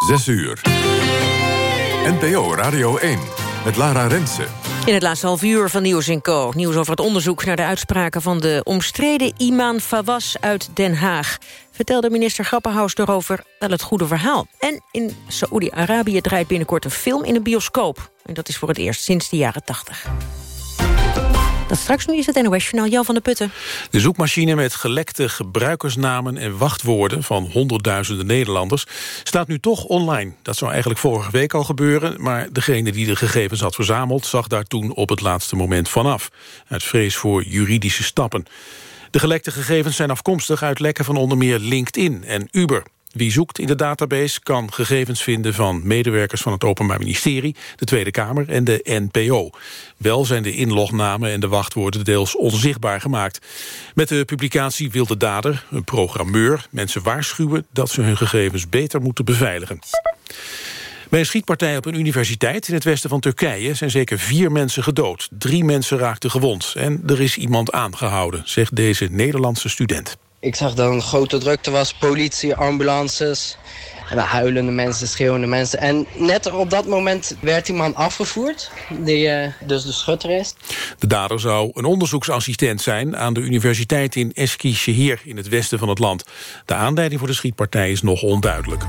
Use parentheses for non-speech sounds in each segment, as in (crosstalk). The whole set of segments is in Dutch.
6 uur. NPO Radio 1 met Lara Rensen. In het laatste half uur van Nieuws Co. Nieuws over het onderzoek naar de uitspraken van de omstreden Iman Fawaz uit Den Haag. Vertelde minister Grappenhaus erover wel het goede verhaal. En in Saoedi-Arabië draait binnenkort een film in een bioscoop. En dat is voor het eerst sinds de jaren 80. Dat straks nu is het NOS-journaal Jan van der Putten. De zoekmachine met gelekte gebruikersnamen en wachtwoorden... van honderdduizenden Nederlanders staat nu toch online. Dat zou eigenlijk vorige week al gebeuren... maar degene die de gegevens had verzameld... zag daar toen op het laatste moment vanaf. Uit vrees voor juridische stappen. De gelekte gegevens zijn afkomstig uit lekken van onder meer LinkedIn en Uber. Wie zoekt in de database kan gegevens vinden van medewerkers van het Openbaar Ministerie, de Tweede Kamer en de NPO. Wel zijn de inlognamen en de wachtwoorden deels onzichtbaar gemaakt. Met de publicatie wil de dader, een programmeur, mensen waarschuwen dat ze hun gegevens beter moeten beveiligen. Bij een schietpartij op een universiteit in het westen van Turkije... zijn zeker vier mensen gedood. Drie mensen raakten gewond. En er is iemand aangehouden, zegt deze Nederlandse student. Ik zag dat een grote drukte was, politie, ambulances... En huilende mensen, schreeuwende mensen. En net op dat moment werd die man afgevoerd, die uh, dus de schutter is. De dader zou een onderzoeksassistent zijn aan de universiteit in Eskişehir in het westen van het land. De aanleiding voor de schietpartij is nog onduidelijk.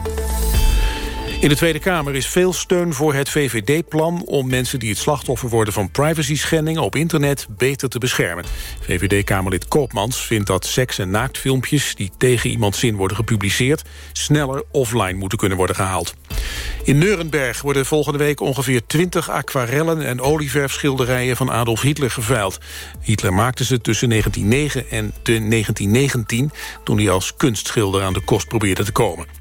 In de Tweede Kamer is veel steun voor het VVD-plan... om mensen die het slachtoffer worden van privacy-schendingen op internet beter te beschermen. VVD-Kamerlid Koopmans vindt dat seks- en naaktfilmpjes... die tegen iemands zin worden gepubliceerd... sneller offline moeten kunnen worden gehaald. In Nuremberg worden volgende week ongeveer 20 aquarellen... en olieverfschilderijen van Adolf Hitler geveild. Hitler maakte ze tussen 1909 en 1919... toen hij als kunstschilder aan de kost probeerde te komen.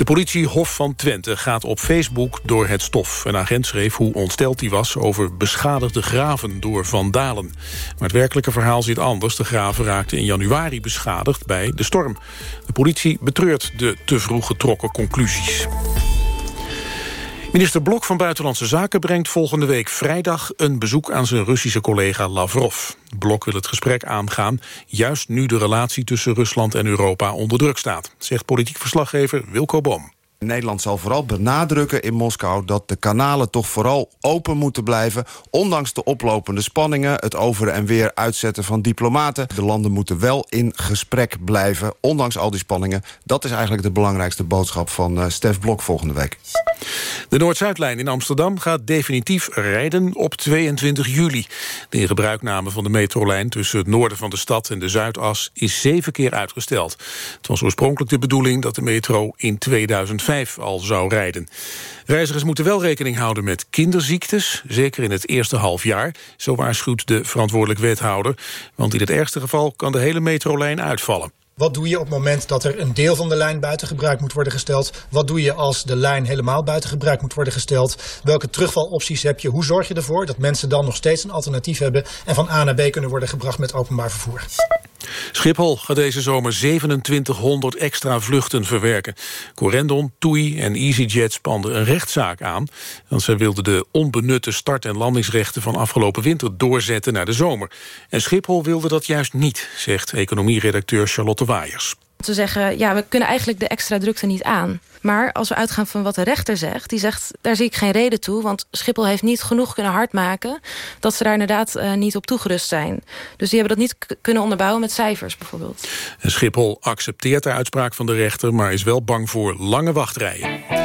De politie Hof van Twente gaat op Facebook door het stof. Een agent schreef hoe ontsteld hij was over beschadigde graven door vandalen. Maar het werkelijke verhaal zit anders. De graven raakten in januari beschadigd bij de storm. De politie betreurt de te vroeg getrokken conclusies. Minister Blok van Buitenlandse Zaken brengt volgende week vrijdag een bezoek aan zijn Russische collega Lavrov. Blok wil het gesprek aangaan, juist nu de relatie tussen Rusland en Europa onder druk staat, zegt politiek verslaggever Wilco Boom. Nederland zal vooral benadrukken in Moskou... dat de kanalen toch vooral open moeten blijven... ondanks de oplopende spanningen, het over en weer uitzetten van diplomaten. De landen moeten wel in gesprek blijven, ondanks al die spanningen. Dat is eigenlijk de belangrijkste boodschap van uh, Stef Blok volgende week. De Noord-Zuidlijn in Amsterdam gaat definitief rijden op 22 juli. De ingebruikname van de metrolijn tussen het noorden van de stad en de Zuidas is zeven keer uitgesteld. Het was oorspronkelijk de bedoeling dat de metro in 2005 al zou rijden. Reizigers moeten wel rekening houden met kinderziektes, zeker in het eerste half jaar. Zo waarschuwt de verantwoordelijk wethouder, want in het ergste geval kan de hele metrolijn uitvallen. Wat doe je op het moment dat er een deel van de lijn buiten gebruik moet worden gesteld? Wat doe je als de lijn helemaal buiten gebruik moet worden gesteld? Welke terugvalopties heb je? Hoe zorg je ervoor dat mensen dan nog steeds een alternatief hebben... en van A naar B kunnen worden gebracht met openbaar vervoer? Schiphol gaat deze zomer 2700 extra vluchten verwerken. Corendon, TUI en EasyJet spanden een rechtszaak aan... want zij wilden de onbenutte start- en landingsrechten van afgelopen winter doorzetten naar de zomer. En Schiphol wilde dat juist niet, zegt economieredacteur Charlotte Waaiers. Ze zeggen, ja, we kunnen eigenlijk de extra drukte niet aan. Maar als we uitgaan van wat de rechter zegt... die zegt, daar zie ik geen reden toe... want Schiphol heeft niet genoeg kunnen hardmaken... dat ze daar inderdaad uh, niet op toegerust zijn. Dus die hebben dat niet kunnen onderbouwen met cijfers bijvoorbeeld. Schiphol accepteert de uitspraak van de rechter... maar is wel bang voor lange wachtrijen.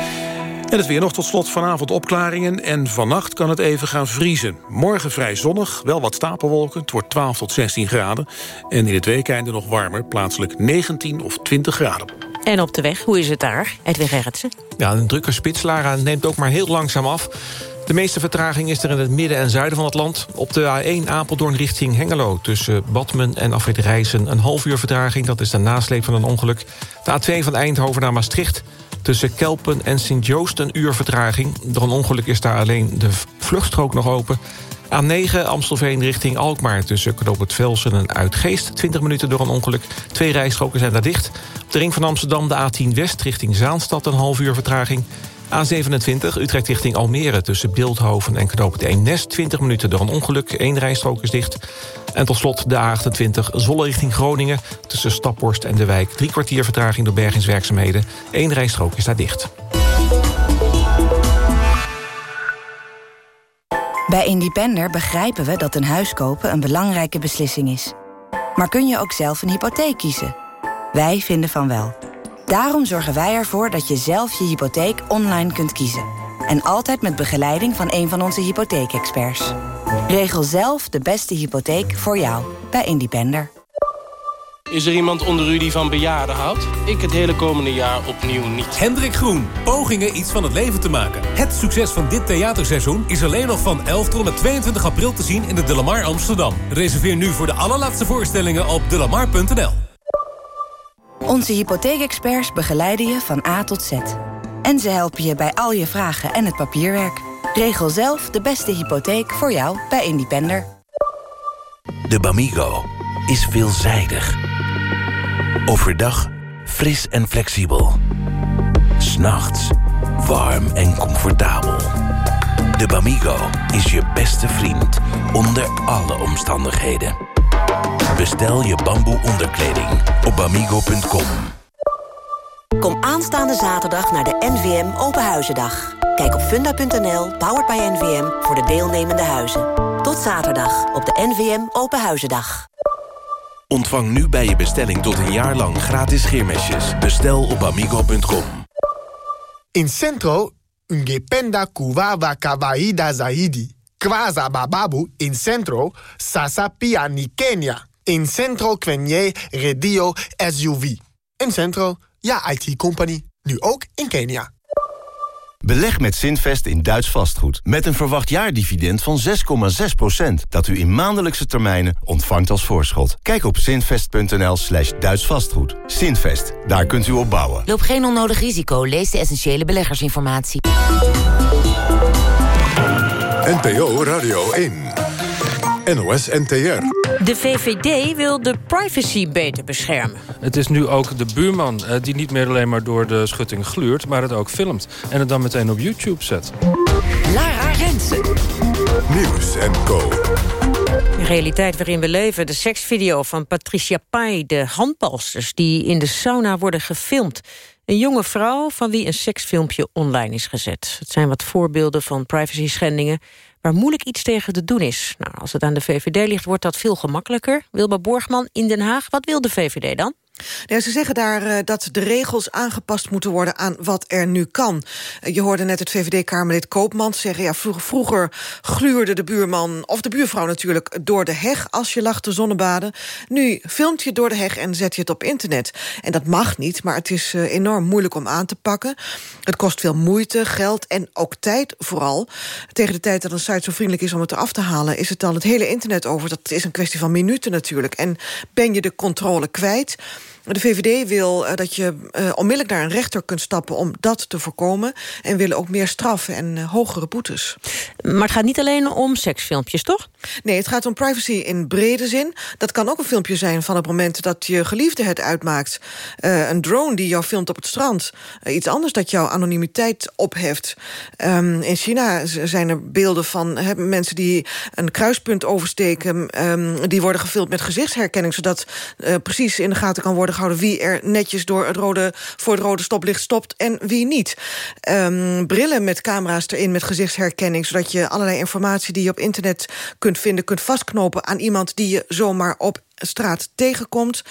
En het weer nog tot slot vanavond opklaringen en vannacht kan het even gaan vriezen. Morgen vrij zonnig, wel wat stapelwolken, het wordt 12 tot 16 graden. En in het weekende nog warmer, plaatselijk 19 of 20 graden. En op de weg, hoe is het daar, Edwin Gerritsen? Ja, een drukke spits, Lara, neemt ook maar heel langzaam af. De meeste vertraging is er in het midden en zuiden van het land. Op de A1 Apeldoorn richting Hengelo. Tussen Badmen en Afrit Rijssen een half uur vertraging. Dat is de nasleep van een ongeluk. De A2 van Eindhoven naar Maastricht. Tussen Kelpen en Sint-Joost een uur vertraging. Door een ongeluk is daar alleen de vluchtstrook nog open. A9 Amstelveen richting Alkmaar tussen Knoop Velsen en Uitgeest. 20 minuten door een ongeluk. Twee rijstroken zijn daar dicht. Op de ring van Amsterdam de A10 West richting Zaanstad een half uur vertraging. A27 Utrecht richting Almere tussen Beeldhoven en Knoop de Nest. 20 minuten door een ongeluk, één rijstrook is dicht. En tot slot de A28 Zolle richting Groningen... tussen Staphorst en De Wijk. Drie kwartier vertraging door bergingswerkzaamheden. Eén rijstrook is daar dicht. Bij Independer begrijpen we dat een huis kopen een belangrijke beslissing is. Maar kun je ook zelf een hypotheek kiezen? Wij vinden van wel. Daarom zorgen wij ervoor dat je zelf je hypotheek online kunt kiezen. En altijd met begeleiding van een van onze hypotheekexperts. Regel zelf de beste hypotheek voor jou bij Independer. Is er iemand onder u die van bejaarden houdt? Ik het hele komende jaar opnieuw niet. Hendrik Groen, pogingen iets van het leven te maken. Het succes van dit theaterseizoen is alleen nog van 11 tot en met 22 april te zien in de Delamar Amsterdam. Reserveer nu voor de allerlaatste voorstellingen op delamar.nl. Onze hypotheekexperts begeleiden je van A tot Z. En ze helpen je bij al je vragen en het papierwerk. Regel zelf de beste hypotheek voor jou bij Independer. De Bamigo is veelzijdig. Overdag fris en flexibel. S'nachts warm en comfortabel. De Bamigo is je beste vriend onder alle omstandigheden. Bestel je bamboe onderkleding op bamigo.com. Kom aanstaande zaterdag naar de NVM Openhuizendag. Kijk op funda.nl, powered by NVM, voor de deelnemende huizen. Tot zaterdag op de NVM Openhuizendag. Ontvang nu bij je bestelling tot een jaar lang gratis scheermesjes. Bestel op amigo.com. In Centro, ungependa kuwawa kawaida zaidi. Kwaza bababu in Centro, sasa pia ni Kenya. In Centro kwenye redio SUV. In Centro, ja IT-company. Nu ook in Kenia. Beleg met Zinvest in Duits vastgoed. Met een verwacht jaardividend van 6,6%. Dat u in maandelijkse termijnen ontvangt als voorschot. Kijk op zinvest.nl slash Duits vastgoed. Zinvest, daar kunt u op bouwen. Loop geen onnodig risico. Lees de essentiële beleggersinformatie. NPO Radio 1. NOS NTR. De VVD wil de privacy beter beschermen. Het is nu ook de buurman uh, die niet meer alleen maar door de schutting gluurt... maar het ook filmt en het dan meteen op YouTube zet. Lara Rensen. Nieuws en Co. De realiteit waarin we leven, de seksvideo van Patricia Pai... de handbalsters die in de sauna worden gefilmd. Een jonge vrouw van wie een seksfilmpje online is gezet. Het zijn wat voorbeelden van privacy schendingen waar moeilijk iets tegen te doen is. Nou, als het aan de VVD ligt, wordt dat veel gemakkelijker. Wilma Borgman in Den Haag, wat wil de VVD dan? Ze zeggen daar uh, dat de regels aangepast moeten worden aan wat er nu kan. Uh, je hoorde net het VVD-Kamerlid Koopmans zeggen... ja, vroeger, vroeger gluurde de buurman, of de buurvrouw natuurlijk... door de heg als je lag te zonnebaden. Nu filmt je door de heg en zet je het op internet. En dat mag niet, maar het is uh, enorm moeilijk om aan te pakken. Het kost veel moeite, geld en ook tijd vooral. Tegen de tijd dat een site zo vriendelijk is om het eraf te halen... is het dan het hele internet over. Dat is een kwestie van minuten natuurlijk. En ben je de controle kwijt... De VVD wil uh, dat je uh, onmiddellijk naar een rechter kunt stappen... om dat te voorkomen. En willen ook meer straffen en uh, hogere boetes. Maar het gaat niet alleen om seksfilmpjes, toch? Nee, het gaat om privacy in brede zin. Dat kan ook een filmpje zijn van het moment dat je geliefde het uitmaakt. een drone die jou filmt op het strand. iets anders dat jouw anonimiteit opheft. Um, in China zijn er beelden van he, mensen die een kruispunt oversteken. Um, die worden gefilmd met gezichtsherkenning... zodat precies in de gaten kan worden gehouden wie er netjes door het rode, voor het rode stoplicht stopt en wie niet. Um, brillen met camera's erin met gezichtsherkenning... zodat je allerlei informatie die je op internet kunt vinden... kunt vastknopen aan iemand die je zomaar op straat tegenkomt.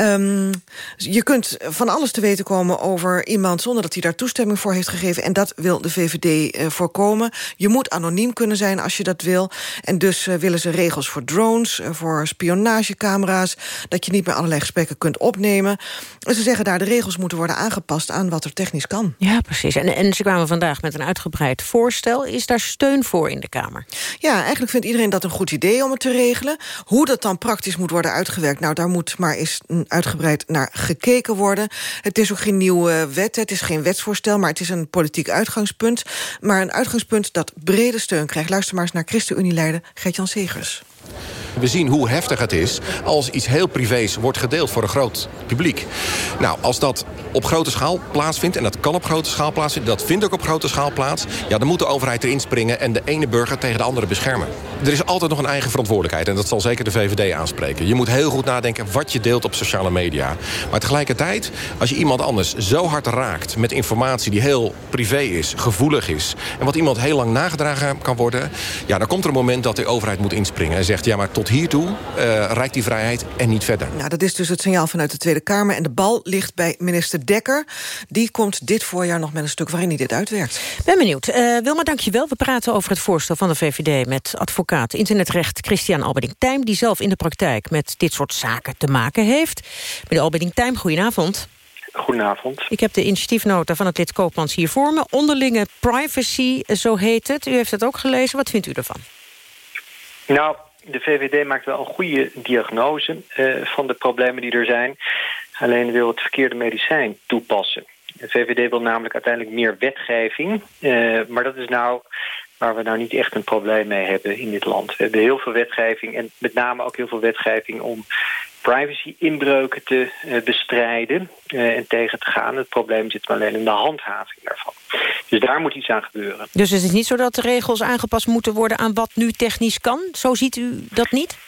Um, je kunt van alles te weten komen over iemand... zonder dat hij daar toestemming voor heeft gegeven. En dat wil de VVD uh, voorkomen. Je moet anoniem kunnen zijn als je dat wil. En dus uh, willen ze regels voor drones, uh, voor spionagecamera's... dat je niet meer allerlei gesprekken kunt opnemen. En ze zeggen daar de regels moeten worden aangepast... aan wat er technisch kan. Ja, precies. En, en ze kwamen vandaag met een uitgebreid voorstel. Is daar steun voor in de Kamer? Ja, eigenlijk vindt iedereen dat een goed idee om het te regelen. Hoe dat dan praktisch moet worden uitgewerkt. Nou, daar moet maar eens uitgebreid naar gekeken worden. Het is ook geen nieuwe wet, het is geen wetsvoorstel... maar het is een politiek uitgangspunt. Maar een uitgangspunt dat brede steun krijgt. Luister maar eens naar ChristenUnie-leider Gert-Jan Segers. We zien hoe heftig het is als iets heel privés wordt gedeeld voor een groot publiek. Nou, als dat op grote schaal plaatsvindt, en dat kan op grote schaal plaatsvinden... dat vindt ook op grote schaal plaats... ja, dan moet de overheid erin springen en de ene burger tegen de andere beschermen. er is altijd nog een eigen verantwoordelijkheid. En dat zal zeker de VVD aanspreken. Je moet heel goed nadenken wat je deelt op sociale media. Maar tegelijkertijd, als je iemand anders zo hard raakt... met informatie die heel privé is, gevoelig is... en wat iemand heel lang nagedragen kan worden... ja, dan komt er een moment dat de overheid moet inspringen... en zegt, ja, maar tot hiertoe uh, reikt die vrijheid en niet verder. Nou, dat is dus het signaal vanuit de Tweede Kamer. En de bal ligt bij minister Dekker. Die komt dit voorjaar nog met een stuk waarin hij dit uitwerkt. Ben benieuwd. Uh, Wilma, dankjewel. We praten over het voorstel van de VVD... met advocaat internetrecht Christian Albeding-Tijm... die zelf in de praktijk met dit soort zaken te maken heeft. Meneer Albeding-Tijm, goedenavond. Goedenavond. Ik heb de initiatiefnota van het lid Koopmans hier voor me. Onderlinge privacy, zo heet het. U heeft het ook gelezen. Wat vindt u ervan? Nou, de VVD maakt wel een goede diagnose uh, van de problemen die er zijn. Alleen wil het verkeerde medicijn toepassen. De VVD wil namelijk uiteindelijk meer wetgeving. Uh, maar dat is nou waar we nou niet echt een probleem mee hebben in dit land. We hebben heel veel wetgeving en met name ook heel veel wetgeving om privacy-inbreuken te uh, bestrijden uh, en tegen te gaan. Het probleem zit alleen in de handhaving daarvan. Dus daar moet iets aan gebeuren. Dus het is niet zo dat de regels aangepast moeten worden aan wat nu technisch kan? Zo ziet u dat niet?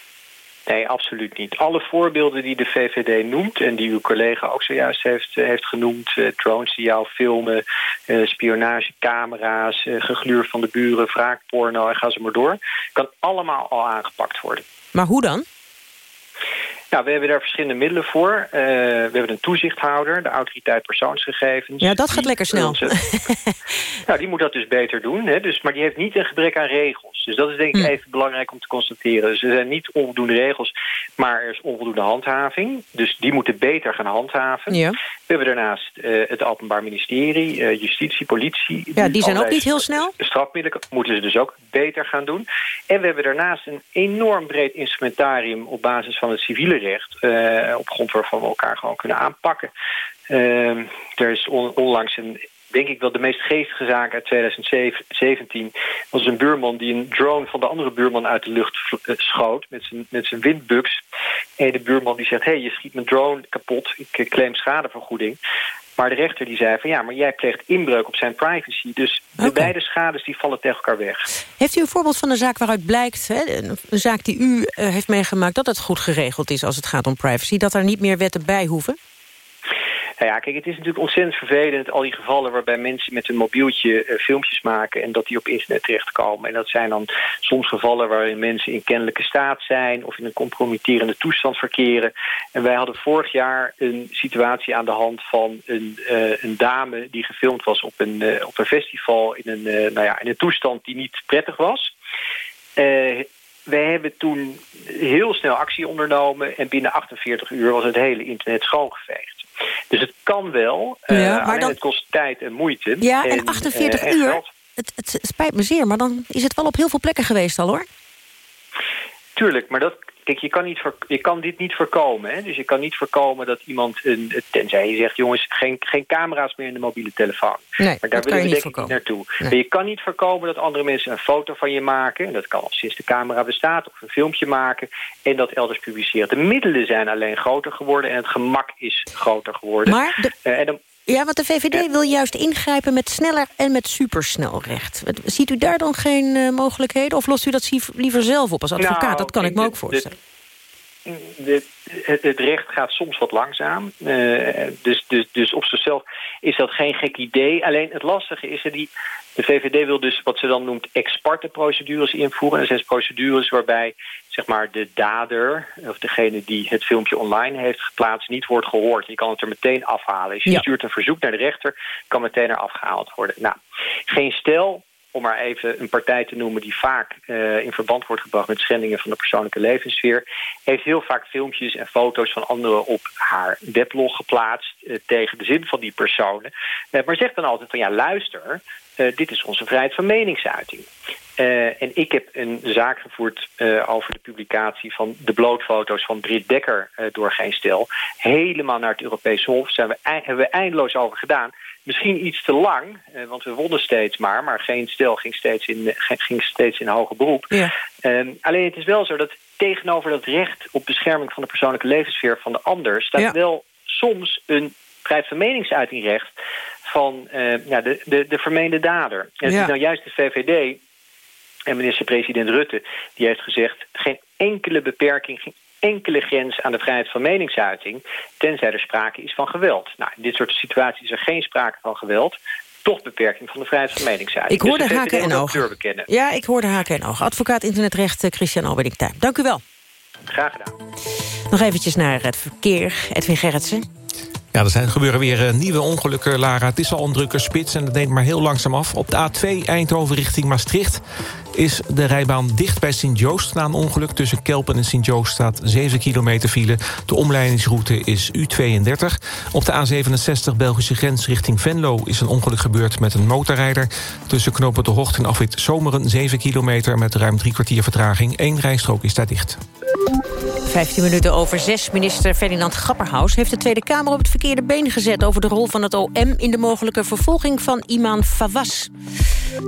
Nee, absoluut niet. Alle voorbeelden die de VVD noemt... en die uw collega ook zojuist heeft, uh, heeft genoemd... Drones die jou filmen, spionagecamera's... gegluur van de buren, wraakporno en ga ze maar door... kan allemaal al aangepakt worden. Maar hoe dan? Nou, we hebben daar verschillende middelen voor. Uh, we hebben een toezichthouder, de autoriteit persoonsgegevens. Ja, dat gaat lekker snel. Onze... (laughs) nou, die moet dat dus beter doen. Hè? Dus, maar die heeft niet een gebrek aan regels. Dus dat is denk ik hm. even belangrijk om te constateren. Dus er zijn niet onvoldoende regels, maar er is onvoldoende handhaving. Dus die moeten beter gaan handhaven. Ja. We hebben daarnaast uh, het Openbaar Ministerie, uh, justitie, politie. Ja, die zijn ook niet heel snel. Strafmiddelen moeten ze dus ook beter gaan doen. En we hebben daarnaast een enorm breed instrumentarium op basis van het civiele recht... Uh, op grond waarvan we elkaar gewoon kunnen aanpakken. Uh, er is on onlangs een denk ik wel de meest geestige zaak uit 2017... was een buurman die een drone van de andere buurman uit de lucht schoot... met zijn, met zijn windbugs. En de buurman die zegt, hé, hey, je schiet mijn drone kapot. Ik claim schadevergoeding. Maar de rechter die zei van ja, maar jij pleegt inbreuk op zijn privacy. Dus de beide schades die vallen tegen elkaar weg. Heeft u een voorbeeld van een zaak waaruit blijkt, hè, een zaak die u uh, heeft meegemaakt... dat het goed geregeld is als het gaat om privacy? Dat er niet meer wetten bij hoeven? Nou ja, kijk, het is natuurlijk ontzettend vervelend... al die gevallen waarbij mensen met een mobieltje uh, filmpjes maken... en dat die op internet terechtkomen. En dat zijn dan soms gevallen waarin mensen in kennelijke staat zijn... of in een compromitterende toestand verkeren. En wij hadden vorig jaar een situatie aan de hand van een, uh, een dame... die gefilmd was op een, uh, op een festival in een, nou ja, in een toestand die niet prettig was... wij hebben toen heel snel actie ondernomen... en binnen 48 uur was het hele internet schoongeveegd. Dus het kan wel, ja, uh, maar dan... het kost tijd en moeite. Ja, en, en 48 uh, uur, het, het, spijt me zeer, maar dan is het wel op heel veel plekken geweest al, hoor. Tuurlijk, maar dat, kijk, je kan, niet voor, je kan dit niet voorkomen. Hè? Dus je kan niet voorkomen dat iemand, een, tenzij je zegt... jongens, geen, geen camera's meer in de mobiele telefoon. Nee, maar daar willen we denk ik niet naartoe. Nee. Maar je kan niet voorkomen dat andere mensen een foto van je maken. En dat kan al sinds de camera bestaat. Of een filmpje maken. En dat elders publiceren. De middelen zijn alleen groter geworden. En het gemak is groter geworden. Maar de... uh, en dan, ja, want de VVD wil juist ingrijpen met sneller en met supersnelrecht. Ziet u daar dan geen uh, mogelijkheden? Of lost u dat liever zelf op als advocaat? Nou, dat kan ik me ook voorstellen. Het, het, recht gaat soms wat langzaam. Uh, dus, dus, dus op zichzelf is dat geen gek idee. Alleen het lastige is... Die, de VVD wil dus wat ze dan noemt ex parte procedures invoeren. En dat zijn procedures waarbij zeg maar, de dader... of degene die het filmpje online heeft geplaatst... niet wordt gehoord. Je kan het er meteen afhalen. Als je ja. stuurt een verzoek naar de rechter... kan meteen er afgehaald worden. Nou, geen stel om maar even een partij te noemen... die vaak uh, in verband wordt gebracht met schendingen van de persoonlijke levenssfeer... heeft heel vaak filmpjes en foto's van anderen op haar weblog geplaatst... Uh, tegen de zin van die personen. Uh, maar zegt dan altijd van ja, luister... dit is onze vrijheid van meningsuiting. Uh, en ik heb een zaak gevoerd uh, over de publicatie van de blootfoto's van Britt Dekker door Geen Stil. Helemaal naar het Europese Hof. Daar we, hebben we eindeloos over gedaan. Misschien iets te lang, want we wonnen steeds maar. Maar Geen Stil ging steeds in, ging steeds in hoger beroep. Ja. alleen het is wel zo dat tegenover dat recht op bescherming van de persoonlijke levenssfeer van de ander... staat ja. wel soms een vrijheid van meningsuitingrecht van ja, de, de, de vermeende dader. En het ja. is nou juist de VVD En minister-president Rutte die heeft gezegd... geen enkele beperking, geen enkele grens aan de vrijheid van meningsuiting... tenzij er sprake is van geweld. Nou, in dit soort situaties is er geen sprake van geweld toch beperking van de vrijheid van meningsuiting. Ik hoorde dus haken en ogen. Ja, ik hoorde haken en ogen. Advocaat internetrecht Christian Alberding Tuin. Dank u wel. Graag gedaan. Nog eventjes naar het verkeer. Edwin Gerritsen. Ja, er zijn, gebeuren weer eh, nieuwe ongelukken, Lara. Het is al een drukke spits en dat neemt maar heel langzaam af. Op de A2 Eindhoven richting Maastricht is de rijbaan dicht bij Sint-Joost... na een ongeluk tussen Kelpen en Sint-Joost staat 7 kilometer file. De omleidingsroute is U32. Op de A67 Belgische grens richting Venlo is een ongeluk gebeurd met een motorrijder. Tussen knopen de Hocht en afwit Zomeren 7 kilometer... met ruim drie kwartier vertraging. Eén rijstrook is daar dicht. 15 minuten over 6. Minister Ferdinand Grapperhaus heeft de Tweede Kamer op het verkeerde been gezet... over de rol van het OM in de mogelijke vervolging van Iman Fawaz.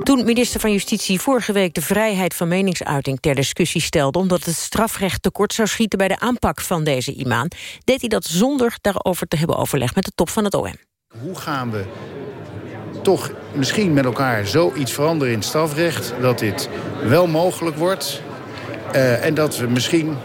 Toen minister van Justitie vorige week de vrijheid van meningsuiting ter discussie stelde... omdat het strafrecht tekort zou schieten bij de aanpak van deze imam... deed hij dat zonder daarover te hebben overlegd met de top van het OM. Hoe gaan we toch misschien met elkaar zoiets veranderen in het strafrecht... dat dit wel mogelijk wordt uh, en dat we misschien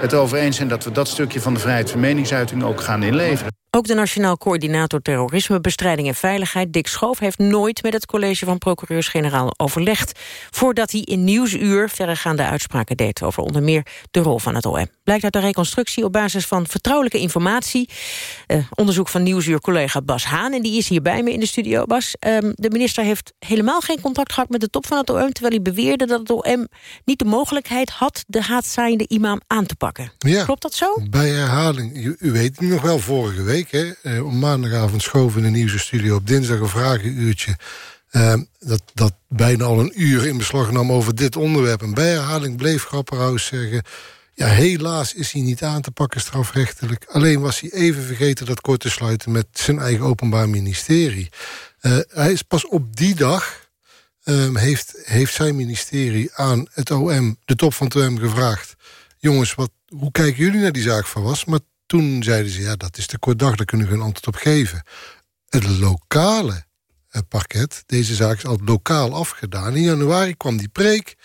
het over eens zijn... dat we dat stukje van de vrijheid van meningsuiting ook gaan inleveren. Ook de Nationaal Coördinator Terrorismebestrijding en Veiligheid... Dick Schoof heeft nooit met het college van procureurs-generaal overlegd... voordat hij in Nieuwsuur verregaande uitspraken deed... over onder meer de rol van het OM. Blijkt uit de reconstructie op basis van vertrouwelijke informatie. Uh, onderzoek van Nieuwsuur-collega Bas Haan... en die is hier bij me in de studio. Bas, um, de minister heeft helemaal geen contact gehad met de top van het OM... terwijl hij beweerde dat het OM niet de mogelijkheid had... de haatzaaiende imam aan te pakken. Ja, Klopt dat zo? Bij herhaling. U, u weet het nog wel vorige week eh, om maandagavond schoven in de nieuwste studio op dinsdag een vragenuurtje. Uh, dat, dat bijna al een uur in beslag nam over dit onderwerp. En bij herhaling bleef Grapperhaus zeggen... ja, helaas is hij niet aan te pakken strafrechtelijk. Alleen was hij even vergeten dat kort te sluiten... met zijn eigen openbaar ministerie. Uh, hij is pas op die dag... Um, heeft, heeft zijn ministerie aan het OM, de top van het OM, gevraagd... jongens, wat, hoe kijken jullie naar die zaak van was? Maar toen zeiden ze, ja, dat is te kort dag, daar kunnen we geen antwoord op geven. Het lokale uh, parket, deze zaak is al lokaal afgedaan. In januari kwam die preek.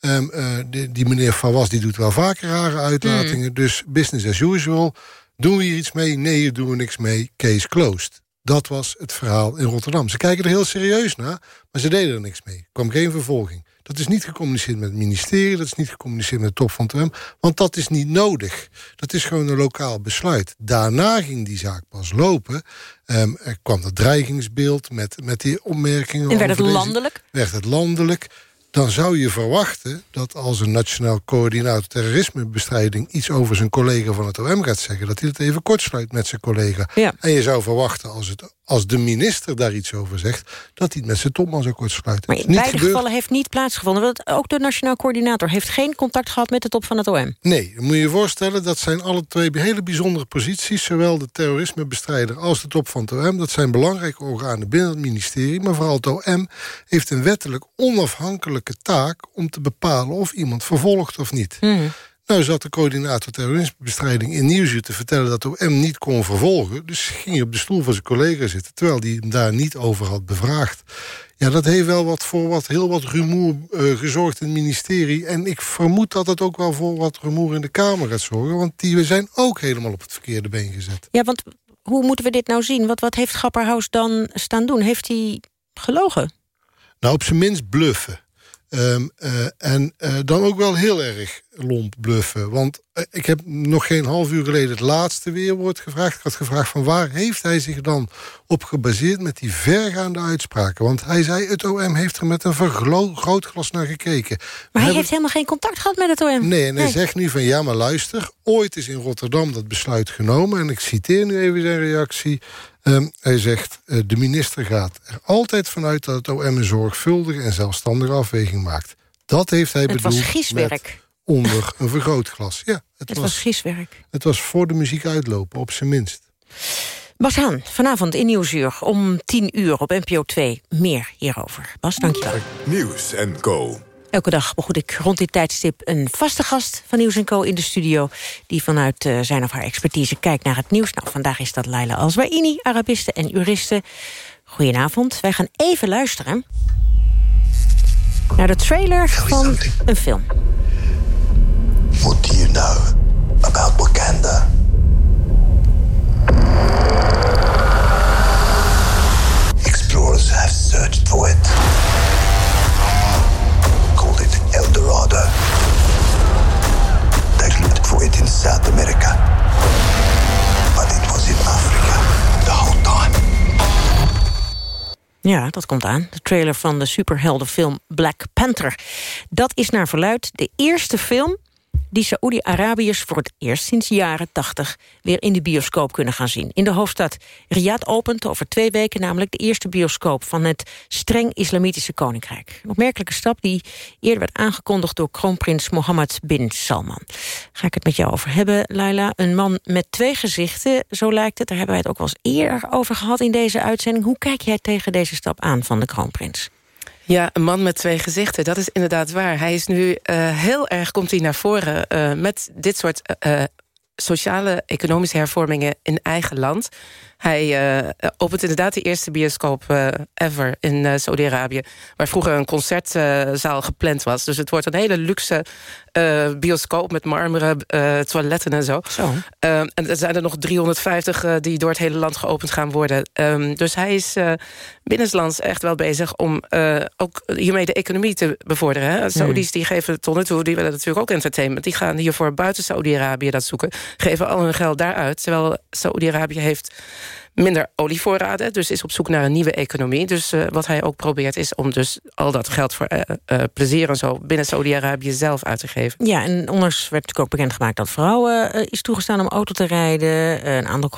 Um, uh, die, die, meneer Van Was die doet wel vaker rare uitlatingen. Mm. Dus business as usual. Doen we hier iets mee? Nee, hier doen we niks mee. Case closed. Dat was het verhaal in Rotterdam. Ze kijken er heel serieus naar, maar ze deden er niks mee. Er kwam geen vervolging. Dat is niet gecommuniceerd met het ministerie, dat is niet gecommuniceerd met de top van het want dat is niet nodig. Dat is gewoon een lokaal besluit. Daarna ging die zaak pas lopen. Um, er kwam dat dreigingsbeeld met, met die opmerkingen. En werd het landelijk? Werd het landelijk dan zou je verwachten dat als een nationaal coördinator terrorismebestrijding iets over zijn collega van het OM gaat zeggen, dat hij het even kortsluit met zijn collega. Ja. En je zou verwachten als, het, als de minister daar iets over zegt, dat hij het met zijn topman zou kortsluiten. Maar in beide gevallen heeft niet plaatsgevonden. Want ook de nationaal coördinator heeft geen contact gehad met de top van het OM. Nee, dan moet je je voorstellen, dat zijn alle twee hele bijzondere posities. Zowel de terrorismebestrijder als de top van het OM. Dat zijn belangrijke organen binnen het ministerie. Maar vooral het OM heeft een wettelijk onafhankelijk taak om te bepalen of iemand vervolgt of niet. Mm. Nou zat de coördinator terrorismebestrijding in Nieuwsuur te vertellen dat OM niet kon vervolgen. Dus ging hij op de stoel van zijn collega zitten, terwijl hij hem daar niet over had bevraagd. Ja, dat heeft wel wat voor wat, heel wat rumoer uh, gezorgd in het ministerie. En ik vermoed dat het ook wel voor wat rumoer in de Kamer gaat zorgen. Want die zijn ook helemaal op het verkeerde been gezet. Ja, want hoe moeten we dit nou zien? Wat, wat heeft Grapperhaus dan staan doen? Heeft hij gelogen? Nou, op zijn minst bluffen. Um, uh, en uh, dan ook wel heel erg lomp bluffen. Want uh, ik heb nog geen half uur geleden het laatste weerwoord gevraagd. Ik had gevraagd van waar heeft hij zich dan op gebaseerd met die vergaande uitspraken. Want hij zei het OM heeft er met een vergrootglas naar gekeken. Maar hij heeft helemaal geen contact gehad met het OM. Nee, en hij nee. zegt nu van ja maar luister. Ooit is in Rotterdam dat besluit genomen. En ik citeer nu even zijn reactie. Um, hij zegt, uh, de minister gaat er altijd vanuit dat het OM een zorgvuldige en zelfstandige afweging maakt. Dat heeft hij het bedoeld was gieswerk. onder een vergrootglas. Ja, het, het was, was gieswerk. Het was voor de muziek uitlopen, op zijn minst. Bas Haan, vanavond in Nieuwsuur om 10 uur op NPO 2. Meer hierover. Bas, dankjewel. Nieuws en Co. Elke dag begroet ik rond dit tijdstip een vaste gast van Nieuws Co in de studio... die vanuit uh, zijn of haar expertise kijkt naar het nieuws. Nou, vandaag is dat Laila Alzwaini, Arabiste en juriste. Goedenavond, wij gaan even luisteren... naar Naar de trailer van een film. What do you know about Wakanda? Explorers have searched for it. For it in South America. But it was in Africa the whole time. Ja, dat komt aan. De trailer van de superheldenfilm Black Panther. Dat is naar verluid de eerste film die Saoedi-Arabiërs voor het eerst sinds jaren 80 weer in de bioscoop kunnen gaan zien. In de hoofdstad Riyadh opent over twee weken namelijk de eerste bioscoop van het streng islamitische koninkrijk. Een opmerkelijke stap die eerder werd aangekondigd door kroonprins Mohammed bin Salman. Ga ik het met jou over hebben, Laila. Een man met twee gezichten, zo lijkt het. Daar hebben wij het ook wel eens eerder over gehad in deze uitzending. Hoe kijk jij tegen deze stap aan van de kroonprins? Ja, een man met twee gezichten, dat is inderdaad waar. Hij is nu uh, heel erg, komt hij naar voren... Uh, met dit soort uh, sociale, economische hervormingen in eigen land. Hij uh, opent inderdaad de eerste bioscoop uh, ever in uh, Saudi-Arabië... waar vroeger een concertzaal gepland was. Dus het wordt een hele luxe bioscoop met marmeren toiletten en zo. zo. en er zijn er nog 350 die door het hele land geopend gaan worden. Um, dus hij is binnenlands echt wel bezig om ook hiermee de economie te bevorderen. Hè? Saudis die geven tot nu toe, die willen natuurlijk ook entertainment. Die gaan hiervoor buiten Saudi-Arabië dat zoeken. Geven al hun geld daaruit. Terwijl Saudi-Arabië heeft minder olievoorraden, dus is op zoek naar een nieuwe economie. Dus uh, wat hij ook probeert is om dus al dat geld voor uh, uh, plezier en zo... binnen Saudi-Arabië zelf uit te geven. Ja, en onlangs werd natuurlijk ook bekendgemaakt dat vrouwen is toegestaan om auto te rijden. een aantal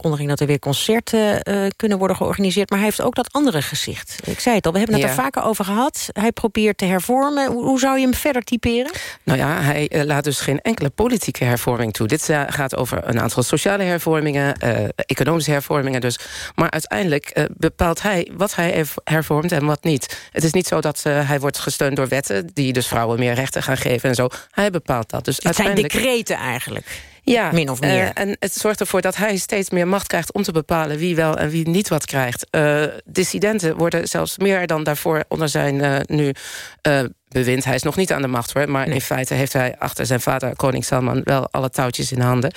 aankondiging dat er weer concerten uh, kunnen worden georganiseerd. Maar hij heeft ook dat andere gezicht. Ik zei het al, we hebben het Ja. er vaker over gehad. Hij probeert te hervormen. Hoe, hoe zou je hem verder typeren? Nou ja, hij eh, laat dus geen enkele politieke hervorming toe. Dit eh, gaat over een aantal sociale hervormingen, eh, economische hervormingen dus. Maar uiteindelijk eh, bepaalt hij wat hij herv- hervormt en wat niet. Het is niet zo dat eh, hij wordt gesteund door wetten... die dus vrouwen meer rechten gaan geven en zo. Hij bepaalt dat. Dus Het zijn decreten eigenlijk. Ja, Min of meer. eh, en het zorgt ervoor dat hij steeds meer macht krijgt... om te bepalen wie wel en wie niet wat krijgt. Eh, dissidenten worden zelfs meer dan daarvoor onder zijn eh, nu... bewind. Hij is nog niet aan de macht hoor. Maar in feite heeft hij achter zijn vader, koning Salman... wel alle touwtjes in handen.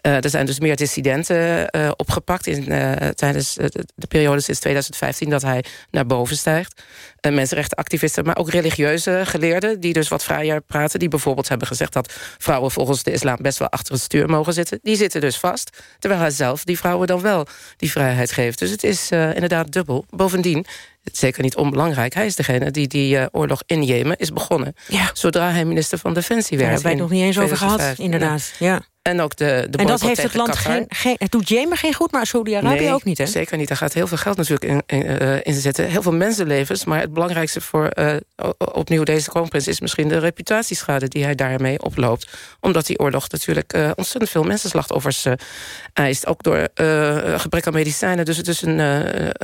Eh, er zijn dus meer dissidenten eh, opgepakt... In, eh, tijdens de periode sinds 2015 dat hij naar boven stijgt. Mensenrechtenactivisten, maar ook religieuze geleerden... die dus wat vrijer praten. Die bijvoorbeeld hebben gezegd dat vrouwen volgens de islam... best wel achter het stuur mogen zitten. Die zitten dus vast. Terwijl hij zelf die vrouwen dan wel die vrijheid geeft. Dus het is inderdaad dubbel. Bovendien zeker niet onbelangrijk. Hij is degene die die uh, oorlog in Jemen is begonnen. Ja. Zodra hij minister van Defensie werd. Daar hebben wij het nog niet eens over gehad, 2005. inderdaad. Ja. En ook de, de En dat heeft het land Qatar. geen, geen... Het doet Jemen geen goed, maar Saudi-Arabië Nee, ook niet, hè? zeker niet. Daar gaat heel veel geld natuurlijk in, in, uh, in zitten. Heel veel mensenlevens. Maar het belangrijkste voor uh, opnieuw deze kroonprins... is misschien de reputatieschade die hij daarmee oploopt. Omdat die oorlog natuurlijk uh, ontzettend veel mensenslachtoffers eist. Ook door gebrek aan medicijnen. Dus het is een,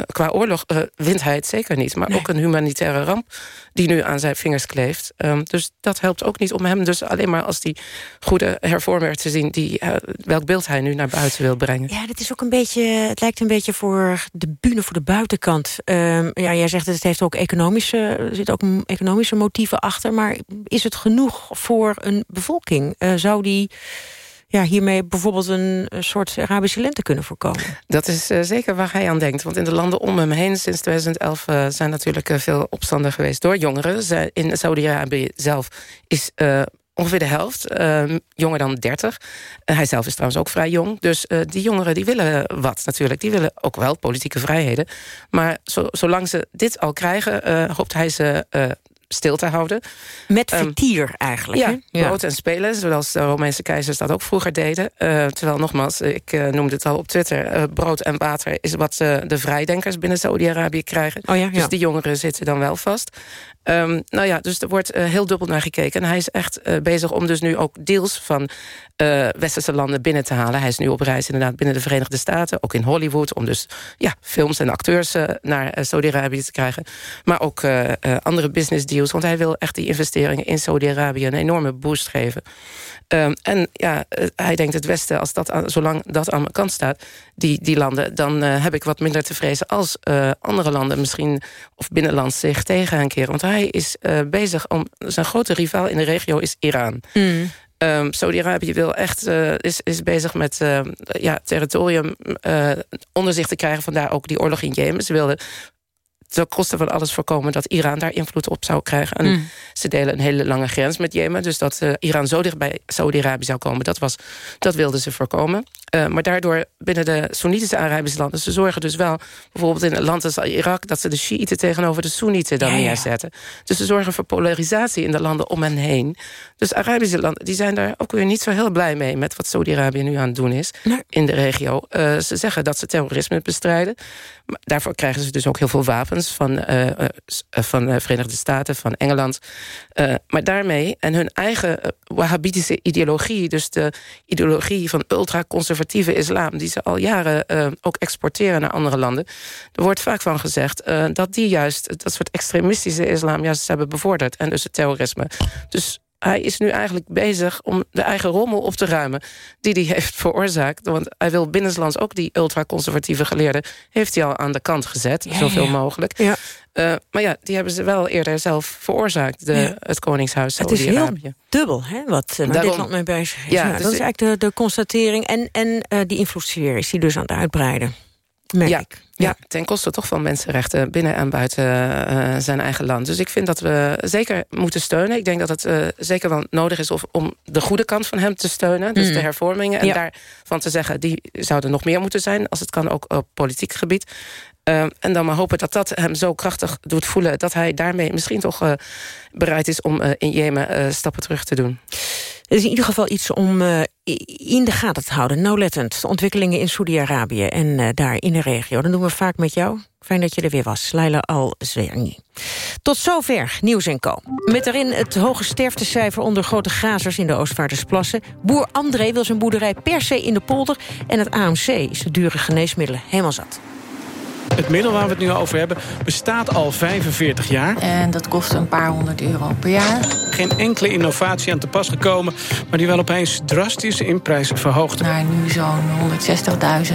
qua oorlog wint hij het zeker niet. Maar nee. ook een humanitaire ramp die nu aan zijn vingers kleeft. Um, dus dat helpt ook niet om hem dus alleen maar als die goede hervormer te zien... Die, welk beeld hij nu naar buiten wil brengen. Ja, dat is ook een beetje, het lijkt een beetje voor de bühne, voor de buitenkant. Um, ja, jij zegt dat het heeft ook economische, er zitten ook economische motieven achter. Maar is het genoeg voor een bevolking? Uh, zou die ja, hiermee bijvoorbeeld een, soort Arabische lente kunnen voorkomen? Dat is uh, zeker waar hij aan denkt. Want in de landen om hem heen sinds 2011 uh, zijn natuurlijk uh, veel opstanden geweest door jongeren. In Saudi-Arabië zelf is ongeveer de helft, uh, jonger dan 30. Uh, hij zelf is trouwens ook vrij jong. Dus die jongeren die willen wat natuurlijk. Die willen ook wel politieke vrijheden. Maar zo, zolang ze dit al krijgen, hoopt hij ze stil te houden. Met vertier um, eigenlijk. Ja, brood en spelen, zoals de Romeinse keizers dat ook vroeger deden. Uh, terwijl nogmaals, ik uh, noemde het al op Twitter... Uh, brood en water is wat de vrijdenkers binnen Saudi-Arabië krijgen. Oh ja, ja. Dus die jongeren zitten dan wel vast. Um, nou ja, dus er wordt heel dubbel naar gekeken. En hij is echt bezig om dus nu ook deals van westerse landen binnen te halen. Hij is nu op reis inderdaad binnen de Verenigde Staten. Ook in Hollywood, om dus ja, films en acteurs naar Saudi-Arabië te krijgen. Maar ook andere business deals. Want hij wil echt die investeringen in Saudi-Arabië... een enorme boost geven. Um, en ja, uh, hij denkt het Westen, als dat zolang dat aan mijn kant staat... die, die landen, dan uh, heb ik wat minder te vrezen... als uh, andere landen misschien of binnenlands zich tegen gaan keren. Want hij is bezig om... zijn grote rivaal in de regio is Iran. Mm. Um, Saudi-Arabië wil echt, uh, is, is bezig met uh, ja, territorium onder zich te krijgen. Vandaar ook die oorlog in Jemen. Ze wilden ten koste van alles voorkomen dat Iran daar invloed op zou krijgen. En mm. ze delen een hele lange grens met Jemen. Dus dat Iran zo dicht bij Saudi-Arabië zou komen, dat, was, dat wilden ze voorkomen. Uh, maar daardoor binnen de Soenitische Arabische landen... ze zorgen dus wel, bijvoorbeeld in een land als Irak... dat ze de Shiiten tegenover de Soenieten dan ja, neerzetten. Ja. Dus ze zorgen voor polarisatie in de landen om hen heen. Dus Arabische landen die zijn daar ook weer niet zo heel blij mee... met wat Saudi-Arabië nu aan het doen is nee. in de regio. Uh, ze zeggen dat ze terrorisme bestrijden. Maar daarvoor krijgen ze dus ook heel veel wapens... van, uh, van de Verenigde Staten, van Engeland. maar daarmee, en hun eigen wahhabitische ideologie... dus de ideologie van ultraconservatieve conservatieve islam... die ze al jaren uh, ook exporteren naar andere landen... er wordt vaak van gezegd uh, dat die juist... dat soort extremistische islam juist hebben bevorderd... en dus het terrorisme. Dus hij is nu eigenlijk bezig om de eigen rommel op te ruimen... die hij heeft veroorzaakt. Want hij wil binnenlands ook die ultraconservatieve geleerden... heeft hij al aan de kant gezet, ja, zoveel ja. mogelijk. Ja. Uh, maar ja, die hebben ze wel eerder zelf veroorzaakt, de, ja. het Koningshuis Het is heel dubbel hè, wat uh, dit land mee bezig is. Ja, dus dat is eigenlijk de, de constatering. En, en uh, die invloedssfeer is die dus aan het uitbreiden. Merk ja. ik. Ja, ten koste toch van mensenrechten binnen en buiten uh, zijn eigen land. Dus ik vind dat we zeker moeten steunen. Ik denk dat het uh, zeker wel nodig is of, om de goede kant van hem te steunen. Dus mm. de hervormingen. En ja. daarvan te zeggen, die zouden nog meer moeten zijn. Als het kan ook op politiek gebied. Uh, en dan maar hopen dat dat hem zo krachtig doet voelen... dat hij daarmee misschien toch uh, bereid is om uh, in Jemen uh, stappen terug te doen. Het is in ieder geval iets om in de gaten te houden. Nauwlettend, de ontwikkelingen in Saudi-Arabië en daar in de regio. Dat doen we vaak met jou. Fijn dat je er weer was, Laila Al-Zwerni. Tot zover Nieuws en Co. Met daarin het hoge sterftecijfer onder grote grazers in de Oostvaardersplassen. Boer André wil zijn boerderij per se in de polder. En het AMC is de dure geneesmiddelen helemaal zat. Het middel waar we het nu over hebben bestaat al 45 jaar. En dat kost een paar honderd euro per jaar. Geen enkele innovatie aan te pas gekomen... maar die wel opeens drastisch in prijs verhoogd. Naar nu zo'n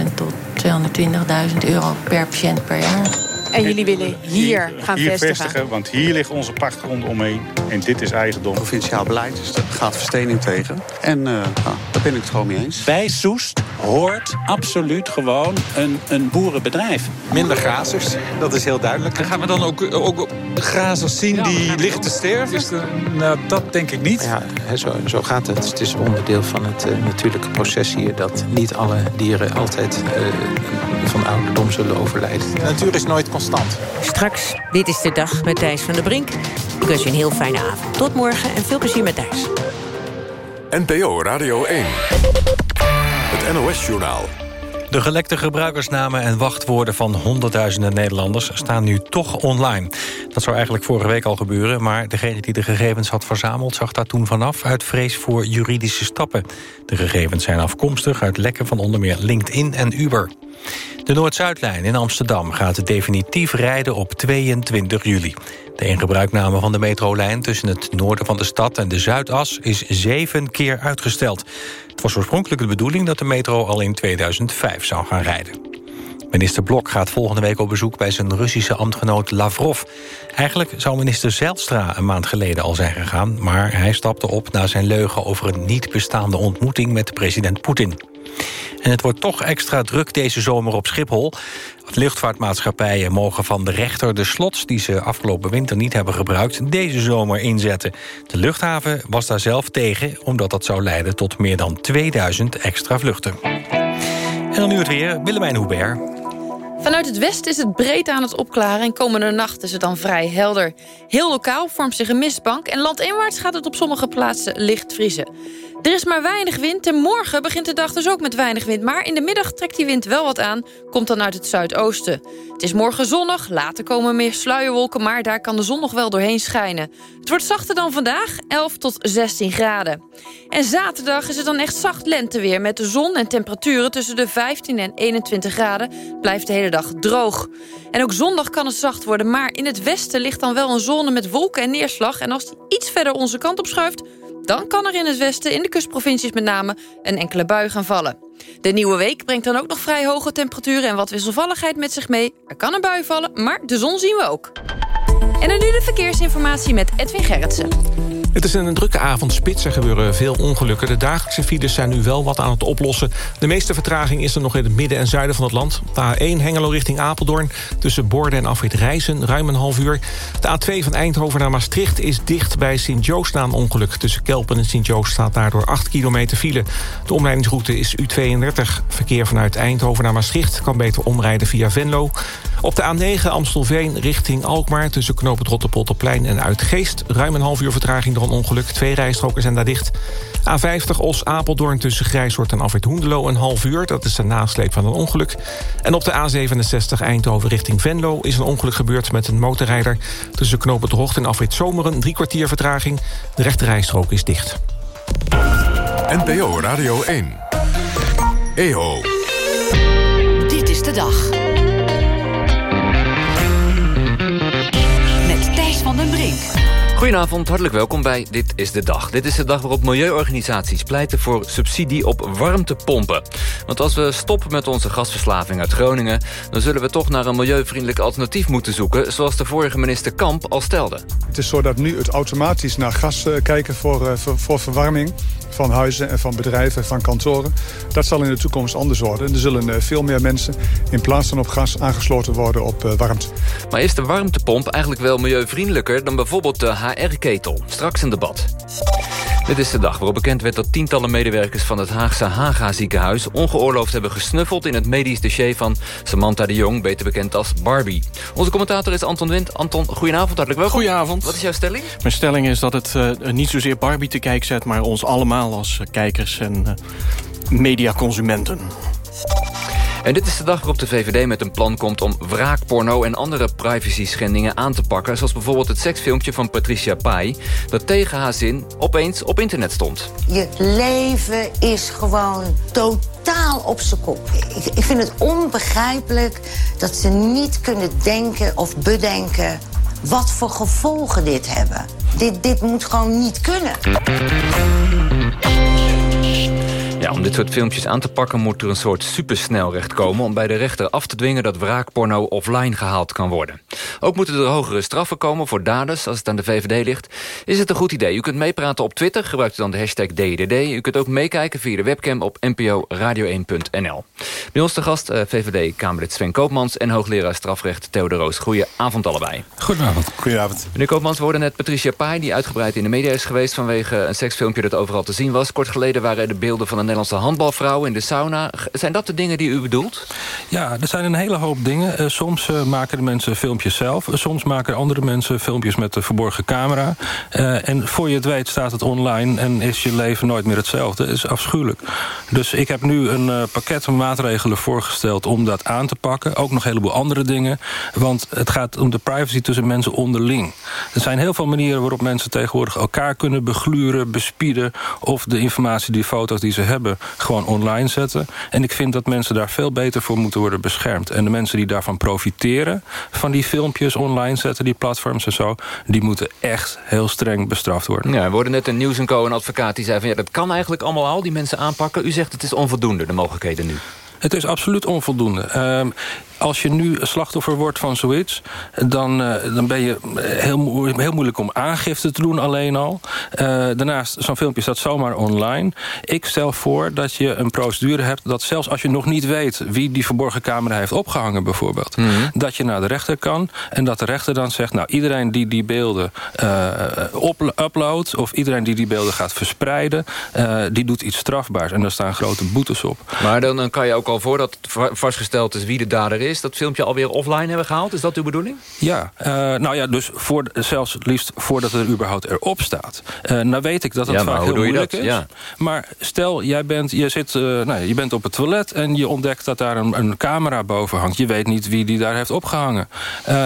160.000 tot 220.000 euro per patiënt per jaar. En jullie willen hier gaan hier vestigen. vestigen? Want hier ligt onze pachtgrond omheen. En dit is eigendom. Provinciaal beleid, dus dat gaat verstening tegen. En uh, nou, daar ben ik het gewoon mee eens. Bij Soest hoort absoluut gewoon een, een boerenbedrijf. Minder grazers, dat is heel duidelijk. En gaan we dan ook, ook grazers zien die liggen te sterven? Er, nou, dat denk ik niet. Ja, zo, zo gaat het. Het is onderdeel van het uh, natuurlijke proces hier... dat niet alle dieren altijd uh, van ouderdom zullen overlijden. De natuur is nooit constant. Straks, dit is de dag met Thijs van der Brink. Ik wens je een heel fijne avond. Tot morgen en veel plezier met Thijs. NPO Radio 1. Het NOS-journaal. De gelekte gebruikersnamen en wachtwoorden van honderdduizenden Nederlanders staan nu toch online. Dat zou eigenlijk vorige week al gebeuren, maar degene die de gegevens had verzameld zag daar toen vanaf uit vrees voor juridische stappen. De gegevens zijn afkomstig uit lekken van onder meer LinkedIn en Uber. De Noord-Zuidlijn in Amsterdam gaat definitief rijden op 22 juli. De ingebruikname van de metrolijn tussen het noorden van de stad en de Zuidas is zeven keer uitgesteld. Het was oorspronkelijk de bedoeling dat de metro al in 2005 zou gaan rijden. Minister Blok gaat volgende week op bezoek bij zijn Russische ambtgenoot Lavrov. Eigenlijk zou minister Zijlstra een maand geleden al zijn gegaan... maar hij stapte op na zijn leugen over een niet bestaande ontmoeting met president Poetin. En het wordt toch extra druk deze zomer op Schiphol. Luchtvaartmaatschappijen mogen van de rechter de slots... die ze afgelopen winter niet hebben gebruikt, deze zomer inzetten. De luchthaven was daar zelf tegen... omdat dat zou leiden tot meer dan 2000 extra vluchten. En dan nu het weer, Willemijn Hubert. Vanuit het westen is het breed aan het opklaren... en komende nacht is het dan vrij helder. Heel lokaal vormt zich een mistbank... en landinwaarts gaat het op sommige plaatsen licht vriezen. Er is maar weinig wind en morgen begint de dag dus ook met weinig wind. Maar in de middag trekt die wind wel wat aan, komt dan uit het zuidoosten. Het is morgen zonnig, later komen meer sluierwolken... maar daar kan de zon nog wel doorheen schijnen. Het wordt zachter dan vandaag, 11 tot 16 graden. En zaterdag is het dan echt zacht lenteweer... met de zon en temperaturen tussen de 15 en 21 graden. blijft de hele dag droog. En ook zondag kan het zacht worden... maar in het westen ligt dan wel een zone met wolken en neerslag... en als die iets verder onze kant op schuift dan kan er in het westen, in de kustprovincies met name... een enkele bui gaan vallen. De nieuwe week brengt dan ook nog vrij hoge temperaturen... en wat wisselvalligheid met zich mee. Er kan een bui vallen, maar de zon zien we ook. En dan nu de verkeersinformatie met Edwin Gerritsen. Het is een drukke avondspits. Er gebeuren veel ongelukken. De dagelijkse files zijn nu wel wat aan het oplossen. De meeste vertraging is er nog in het midden en zuiden van het land. De A1 Hengelo richting Apeldoorn. Tussen Borden en Afrit Rijzen, ruim een half uur. De A2 van Eindhoven naar Maastricht is dicht bij Sint-Joost na een ongeluk. Tussen Kelpen en Sint-Joost staat daardoor 8 kilometer file. De omleidingsroute is U32. Verkeer vanuit Eindhoven naar Maastricht kan beter omrijden via Venlo. Op de A9 Amstelveen richting Alkmaar... tussen knoop het Rotterpolderplein en Uitgeest. Ruim een half uur vertraging door een ongeluk. Twee rijstroken zijn daar dicht. A50 Os-Apeldoorn tussen Grijshoort en Afrit Hoendelo een half uur. Dat is de nasleep van een ongeluk. En op de A67 Eindhoven richting Venlo... is een ongeluk gebeurd met een motorrijder. Tussen knoop het Rocht en Afrit Zomeren. Drie kwartier vertraging. De rechte rijstrook is dicht. NPO Radio 1. EO. Dit is de dag. Van den Brink. Goedenavond, hartelijk welkom bij Dit is de Dag. Dit is de dag waarop milieuorganisaties pleiten voor subsidie op warmtepompen. Want als we stoppen met onze gasverslaving uit Groningen... dan zullen we toch naar een milieuvriendelijk alternatief moeten zoeken... zoals de vorige minister Kamp al stelde. Het is zo dat nu het automatisch naar gas uh, kijken voor, uh, voor, voor verwarming van huizen en van bedrijven, van kantoren. Dat zal in de toekomst anders worden. Er zullen uh, veel meer mensen in plaats van op gas aangesloten worden op warmte. Maar is de warmtepomp eigenlijk wel milieuvriendelijker dan bijvoorbeeld de HR-ketel? Straks een debat. Dit is de dag waarop bekend werd dat tientallen medewerkers van het Haagse Haga ziekenhuis ongeoorloofd hebben gesnuffeld in het medisch dossier van Samantha de Jong, beter bekend als Barbie. Onze commentator is Anton Wind. Anton, goedenavond, hartelijk welkom. Goedenavond. Wat is jouw stelling? Mijn stelling is dat het uh, niet zozeer Barbie te kijk zet, maar ons allemaal als uh, kijkers en uh, mediaconsumenten. En dit is de dag waarop de VVD met een plan komt om wraakporno en andere privacy-schendingen aan te pakken. Zoals bijvoorbeeld het seksfilmpje van Patricia Pai, dat tegen haar zin opeens op internet stond. Je leven is gewoon totaal op zijn kop. Ik, ik vind het onbegrijpelijk dat ze niet kunnen denken of bedenken wat voor gevolgen dit hebben. Dit, dit moet gewoon niet kunnen. Dit soort filmpjes aan te pakken moet er een soort supersnelrecht komen... om bij de rechter af te dwingen dat wraakporno offline gehaald kan worden. Ook moeten er hogere straffen komen voor daders als het aan de VVD ligt. Is het een goed idee? U kunt meepraten op Twitter, gebruikt u dan de hashtag DDD. U kunt ook meekijken via de webcam op nporadio1.nl. Bij ons de gast uh, VVD-Kamerlid Sven Koopmans... en hoogleraar strafrecht Theo de Roos. Goedenavond allebei. Goedenavond. Goedenavond. Meneer Koopmans, we hoorden net Patricia Pai... die uitgebreid in de media is geweest vanwege een seksfilmpje... dat overal te zien was. Kort geleden waren er de beelden van een Nederlandse handbalvrouw in de sauna. Zijn dat de dingen die u bedoelt? Ja, er zijn een hele hoop dingen. Uh, soms uh, maken de mensen filmpjes zelf. Uh, soms maken andere mensen filmpjes met de verborgen camera. en voor je het weet staat het online... en is je leven nooit meer hetzelfde. Dat is afschuwelijk. Dus ik heb nu een pakket van maatregelen voorgesteld... om dat aan te pakken. Ook nog een heleboel andere dingen. Want het gaat om de privacy tussen mensen onderling. Er zijn heel veel manieren waarop mensen tegenwoordig... elkaar kunnen begluren, bespieden... of de informatie, die foto's die ze hebben gewoon online zetten. En ik vind dat mensen daar veel beter voor moeten worden beschermd. En de mensen die daarvan profiteren... van die filmpjes online zetten, die platforms en zo... die moeten echt heel streng bestraft worden. Ja, we hoorden net een Nieuws Co, een advocaat, die zei van... ja, dat kan eigenlijk allemaal al, die mensen aanpakken. U zegt het is onvoldoende, de mogelijkheden nu. Het is absoluut onvoldoende. Uh, als je nu slachtoffer wordt van zoiets... dan, uh, dan ben je heel, mo heel moeilijk om aangifte te doen alleen al. Uh, daarnaast, zo'n filmpje staat zomaar online. Ik stel voor dat je een procedure hebt... dat zelfs als je nog niet weet wie die verborgen camera heeft opgehangen bijvoorbeeld... Mm -hmm. dat je naar de rechter kan en dat de rechter dan zegt... nou, iedereen die die beelden up uploadt... of iedereen die die beelden gaat verspreiden... die doet iets strafbaars en daar staan grote boetes op. Maar dan, dan kan je ook al voordat vastgesteld is wie de dader is is... dat filmpje alweer offline hebben gehaald. Is dat uw bedoeling? Ja, uh, nou ja, dus voor, zelfs liefst voordat het er überhaupt erop staat. Uh, nou weet ik dat het ja, vaak heel moeilijk is. Ja. Maar stel, jij bent, je, zit, uh, nou, je bent op het toilet... en je ontdekt dat daar een, een, camera boven hangt. Je weet niet wie die daar heeft opgehangen.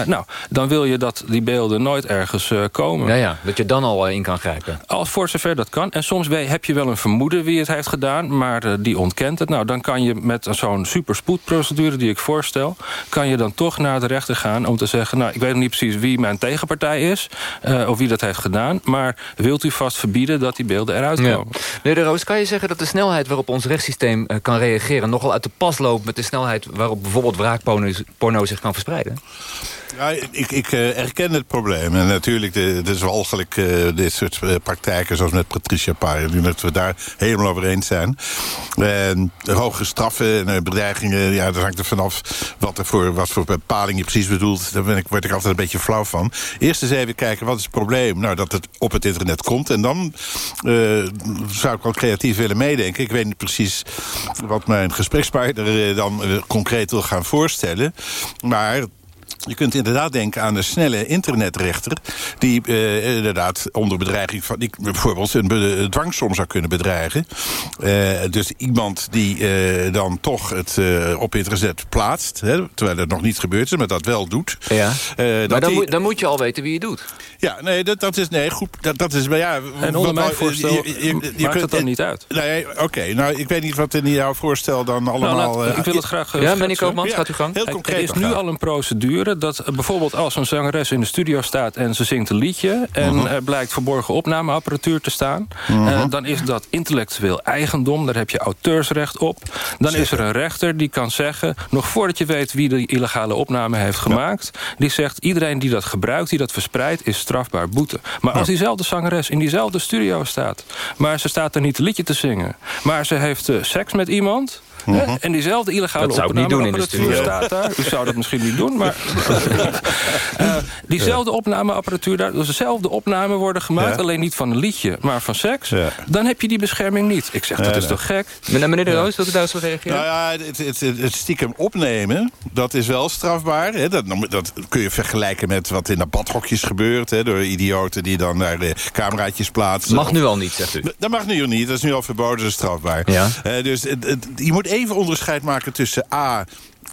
nou, dan wil je dat die beelden nooit ergens komen. Ja, ja, dat je dan al in kan grijpen. Als voor zover dat kan. En soms heb je wel een vermoeden wie het heeft gedaan... maar die ontkent het. Nou, dan kan je met zo'n superspoedprocedure die ik voorstel... kan je dan toch naar de rechter gaan om te zeggen... nou, ik weet nog niet precies wie mijn tegenpartij is... Uh, of wie dat heeft gedaan, maar wilt u vast verbieden... dat die beelden eruit komen? Ja. Meneer De Roos, kan je zeggen dat de snelheid waarop ons rechtssysteem uh, kan reageren... nogal uit de pas loopt met de snelheid waarop bijvoorbeeld wraakporno zich kan verspreiden? Ja, ik, ik uh, erken het probleem. En natuurlijk, het is walgelijk uh, dit soort uh, praktijken... zoals met Patricia Paar. Nu dat we daar helemaal over eens zijn. En hogere straffen en bedreigingen... ja, dat hangt er vanaf wat, er voor, wat voor bepaling je precies bedoelt. Daar ben ik, word ik altijd een beetje flauw van. Eerst eens even kijken, wat is het probleem? Nou, dat het op het internet komt. En dan zou ik wel creatief willen meedenken. Ik weet niet precies wat mijn gesprekspartner dan concreet wil gaan voorstellen. Maar je kunt inderdaad denken aan een snelle internetrechter... die uh, inderdaad onder bedreiging van... Die bijvoorbeeld een, dwangsom zou kunnen bedreigen. Uh, dus iemand die uh, dan toch het op internet plaatst... Hè, terwijl het nog niet gebeurd is, maar dat wel doet. Ja. maar dan, die... moet, dan moet je al weten wie je doet. Ja, nee, dat, dat is... Nee, goed, dat, dat is... Maar ja, en onder mijn voorstel je, je, je, je maakt het dan niet uit. Nee, oké. Okay, nou, ik weet niet wat in jouw voorstel dan allemaal... Nou, laat, ik wil het graag... ja, meneer Koopmans, ja, gaat u gang. Heel concreet Er is nu al een procedure dat bijvoorbeeld als een zangeres in de studio staat... en ze zingt een liedje en uh-huh. er blijkt verborgen opnameapparatuur te staan... Uh-huh. Uh, dan is dat intellectueel eigendom, daar heb je auteursrecht op. Dan Zeker. is er een rechter die kan zeggen... nog voordat je weet wie de illegale opname heeft gemaakt... Ja. die zegt iedereen die dat gebruikt, die dat verspreidt... is strafbaar boete. Maar als diezelfde zangeres in diezelfde studio staat... maar ze staat er niet een liedje te zingen... maar ze heeft uh, seks met iemand... Mm -hmm. En diezelfde illegale dat zou ik niet doen in de studio. staat daar. U zou dat misschien niet doen, maar... uh, (laughs) diezelfde opnameapparatuur daar... Dus dezelfde opnamen worden gemaakt, ja. alleen niet van een liedje... maar van seks, ja. dan heb je die bescherming niet. Ik zeg, dat is toch gek? Meneer, meneer De Roos, wilt u daar eens op reageren? Nou ja, het, het, het, het, stiekem opnemen, dat is wel strafbaar. Hè? Dat, dat, kun je vergelijken met wat in de badhokjes gebeurt... Hè? door idioten die dan daar de cameraatjes plaatsen. Mag nu al niet, zegt u? Dat mag nu al niet, dat is nu al verboden, dat is strafbaar. Ja. Uh, dus je moet even onderscheid maken tussen A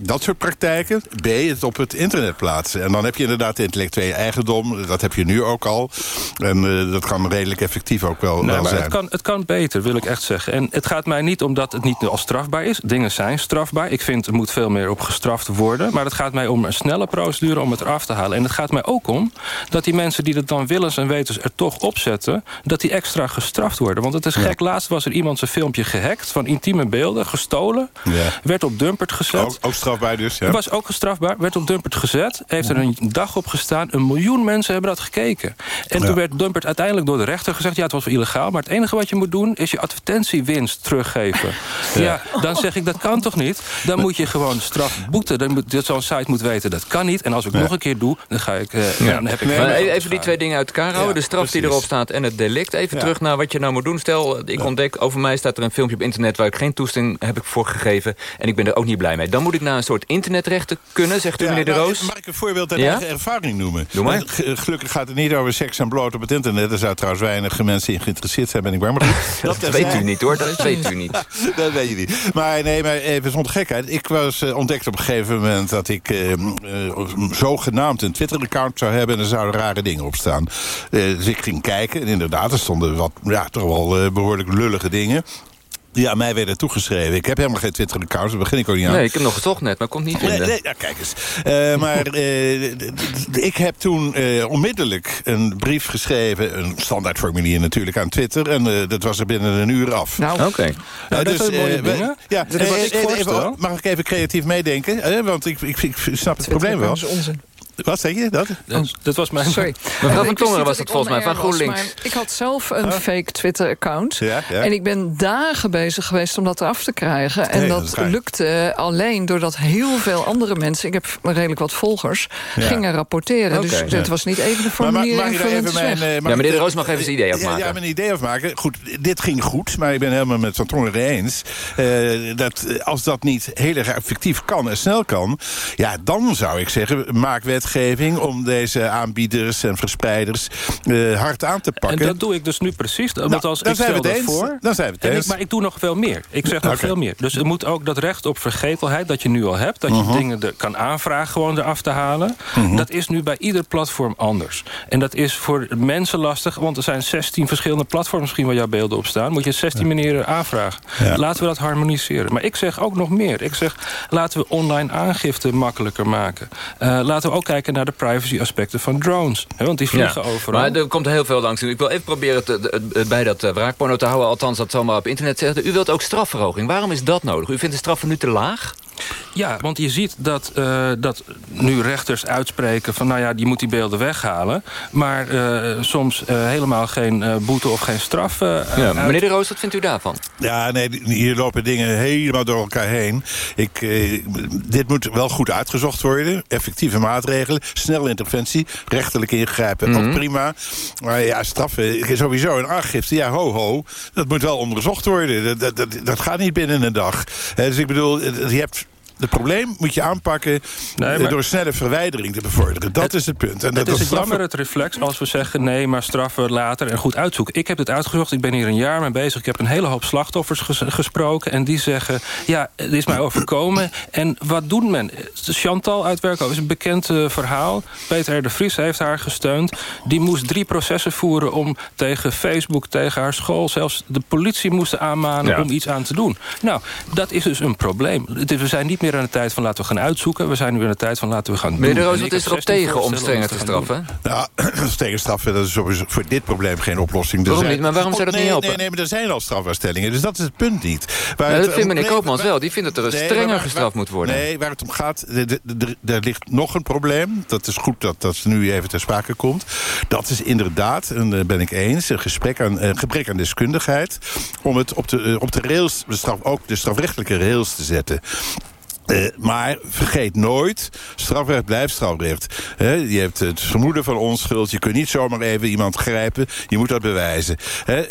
dat soort praktijken. B, het op het internet plaatsen. En dan heb je inderdaad intellectuele eigendom. Dat heb je nu ook al. En uh, dat kan redelijk effectief ook wel, nee, wel zijn. Het kan, het kan beter, wil ik echt zeggen. En het gaat mij niet omdat het niet al strafbaar is. Dingen zijn strafbaar. Ik vind er moet veel meer op gestraft worden. Maar het gaat mij om een snelle procedure om het eraf te halen. En het gaat mij ook om dat die mensen die het dan willens en wetens er toch opzetten... dat die extra gestraft worden. Want het is gek. Ja. Laatst was er iemand zijn filmpje gehackt van intieme beelden, gestolen. Ja. Werd op Dumpert gezet. Ook, ook strafbaar dus, ja. was ook strafbaar, werd op Dumpert gezet. Heeft er een dag op gestaan. Een miljoen mensen hebben dat gekeken. En ja. toen werd Dumpert uiteindelijk door de rechter gezegd... ja, het was illegaal, maar het enige wat je moet doen... is je advertentiewinst teruggeven. (laughs) ja. ja. dan zeg ik, dat kan toch niet? Dan moet je gewoon straf boeten. Dan moet zo'n site moet weten, dat kan niet. En als ik nog een keer doe, dan ga ik... Ja. dan heb ik nee, maar even die twee dingen uit elkaar houden. de straf precies. die erop staat en het delict. Even terug naar wat je nou moet doen. Stel, ik ontdek, over mij staat er een filmpje op internet... waar ik geen toestemming heb ik voor gegeven. En ik ben er ook niet blij mee. Dan moet ik naar een soort internetrechten kunnen, zegt u, ja, meneer De nou, Roos? Mag ik een voorbeeld uit Ja? eigen ervaring noemen? Doe maar. Gelukkig gaat het niet over seks en bloot op het internet. Er zou trouwens weinig mensen in geïnteresseerd zijn, ben ik bang. Maar goed, (laughs) Dat weet u niet, hoor. Dat weet u niet. (laughs) dat weet je niet. Maar nee, maar even zonder gekheid. Ik was eh, ontdekt op een gegeven moment dat ik eh, eh, zogenaamd een Twitter-account zou hebben... en er zouden rare dingen op staan. Eh, dus ik ging kijken en inderdaad, er stonden wat, ja, toch wel eh, behoorlijk lullige dingen die aan mij werden toegeschreven. Ik heb helemaal geen Twitter-account, daar begin ik ook niet aan. Nee, ik heb nog gezocht net, maar kon het niet vinden. Nee, nee ja, kijk eens. Uh, maar uh, ik heb toen uh, onmiddellijk een brief geschreven... een standaardformulier natuurlijk aan Twitter... en dat was er binnen een uur af. Nou, oké. Okay. Nou, dat dus, zijn mooie dingen. Ja, dat is wat ik even, mag ik even creatief meedenken? want ik, ik, ik snap het probleem wel. onzin. Wat zeg je? Dat, dat, dat was mijn... Sorry. (laughs) Mevrouw van Tongeren was dat volgens mij, van GroenLinks. Was, ik had zelf een fake Twitter-account. Ja, ja. En ik ben dagen bezig geweest om dat eraf te krijgen. En Nee, dat, lukte alleen doordat heel veel andere mensen... ik heb redelijk wat volgers, Ja. gingen rapporteren. Dus het was niet even de Maar formulier mag daar vullen even het mijn... eh, mag Ja, meneer ik- De Roos mag even zijn idee afmaken. Ja, mijn idee afmaken. Goed, dit ging goed, maar ik ben helemaal met Van Tongeren eens. eh, dat eh, als dat niet heel erg effectief kan en snel kan... ja, dan zou ik zeggen, maak wetgeving om deze aanbieders en verspreiders eh, hard aan te En pakken. dat doe ik dus nu precies. Want Nou, als dan ik zijn we stel het dat eens. voor. Dan zijn we het En ik- eens. maar ik doe nog veel meer. Ik zeg nog veel meer. Dus er moet ook dat recht op vergetelheid dat je nu al hebt. Dat je Mhm. dingen er kan aanvragen gewoon eraf te halen. Dat is nu bij ieder platform anders. En dat is voor mensen lastig. Want er zijn 16 verschillende platforms misschien waar jouw beelden op staan. Moet je 16 manieren aanvragen. Ja. Laten we dat harmoniseren. Maar ik zeg ook nog meer. Ik zeg laten we online aangifte makkelijker maken. Eh, laten we ook kijken naar de privacy aspecten van drones. Hè, want die vliegen overal. Maar er komt heel veel langs. Ik wil even proberen te, bij dat uh, wraakporno te houden. Althans, dat zal maar op internet zeggen. U wilt ook strafverhoging. Waarom is dat nodig? U vindt de straffen nu te laag? Ja, want je ziet dat, eh, dat nu rechters uitspreken... van nou ja, die moet die beelden weghalen. Maar eh, soms eh, helemaal geen eh, boete of geen straf. Ja, uit- meneer De Roos, wat vindt u daarvan? Ja, nee, hier lopen dingen helemaal door elkaar heen. Ik, eh, dit moet wel goed uitgezocht worden. Effectieve maatregelen, snelle interventie, rechterlijk ingrijpen, Mhm. ook prima. Maar ja, straffen, sowieso een aangifte, ja, ho, ho. Dat moet wel onderzocht worden. Dat, dat, dat, dat gaat niet binnen een dag. Hè, dus ik bedoel, je hebt... Het probleem moet je aanpakken Nee, eh, maar- door snelle verwijdering te bevorderen. Dat is het punt. En Het dat is het straffen- jammer het reflex als we zeggen... nee, maar straffen later en goed uitzoeken. Ik heb dit uitgezocht, ik ben hier een jaar mee bezig. Ik heb een hele hoop slachtoffers ges- gesproken... en die zeggen, ja, het is mij overkomen. En wat doet men? Chantal uit Werkhoven is een bekend eh, verhaal. Peter R. de Vries heeft haar gesteund. Die moest drie processen voeren om tegen Facebook, tegen haar school... zelfs de politie moesten aanmanen Ja. om iets aan te doen. Nou, dat is dus een probleem. We zijn niet meer aan de tijd van laten we gaan uitzoeken. We zijn nu aan de tijd van laten we gaan doen. Meneer De Roos, wat is erop 16 tegen om strenger te straffen? Nou, tegenstraffen, (clears throat) dat is sowieso voor dit probleem geen oplossing. Waarom zijn- niet? Maar waarom zou dat nee, niet helpen? Nee, nee, maar er zijn al strafbaarstellingen, dus dat is het punt niet. Het- dat vindt meneer nee, Koopmans wel. Die vindt dat er Nee, strenger gestraft moet worden. Nee, waar het om gaat, er ligt nog een probleem. Dat is goed dat dat nu even ter sprake komt. Dat is inderdaad, en daar ben ik eens, een gesprek aan, een gebrek aan deskundigheid... om het op de, eh, op de rails, de straf, ook de strafrechtelijke rails te zetten. Eh, maar vergeet nooit, strafrecht blijft strafrecht. Je hebt het vermoeden van onschuld. Je kunt niet zomaar even iemand grijpen. Je moet dat bewijzen.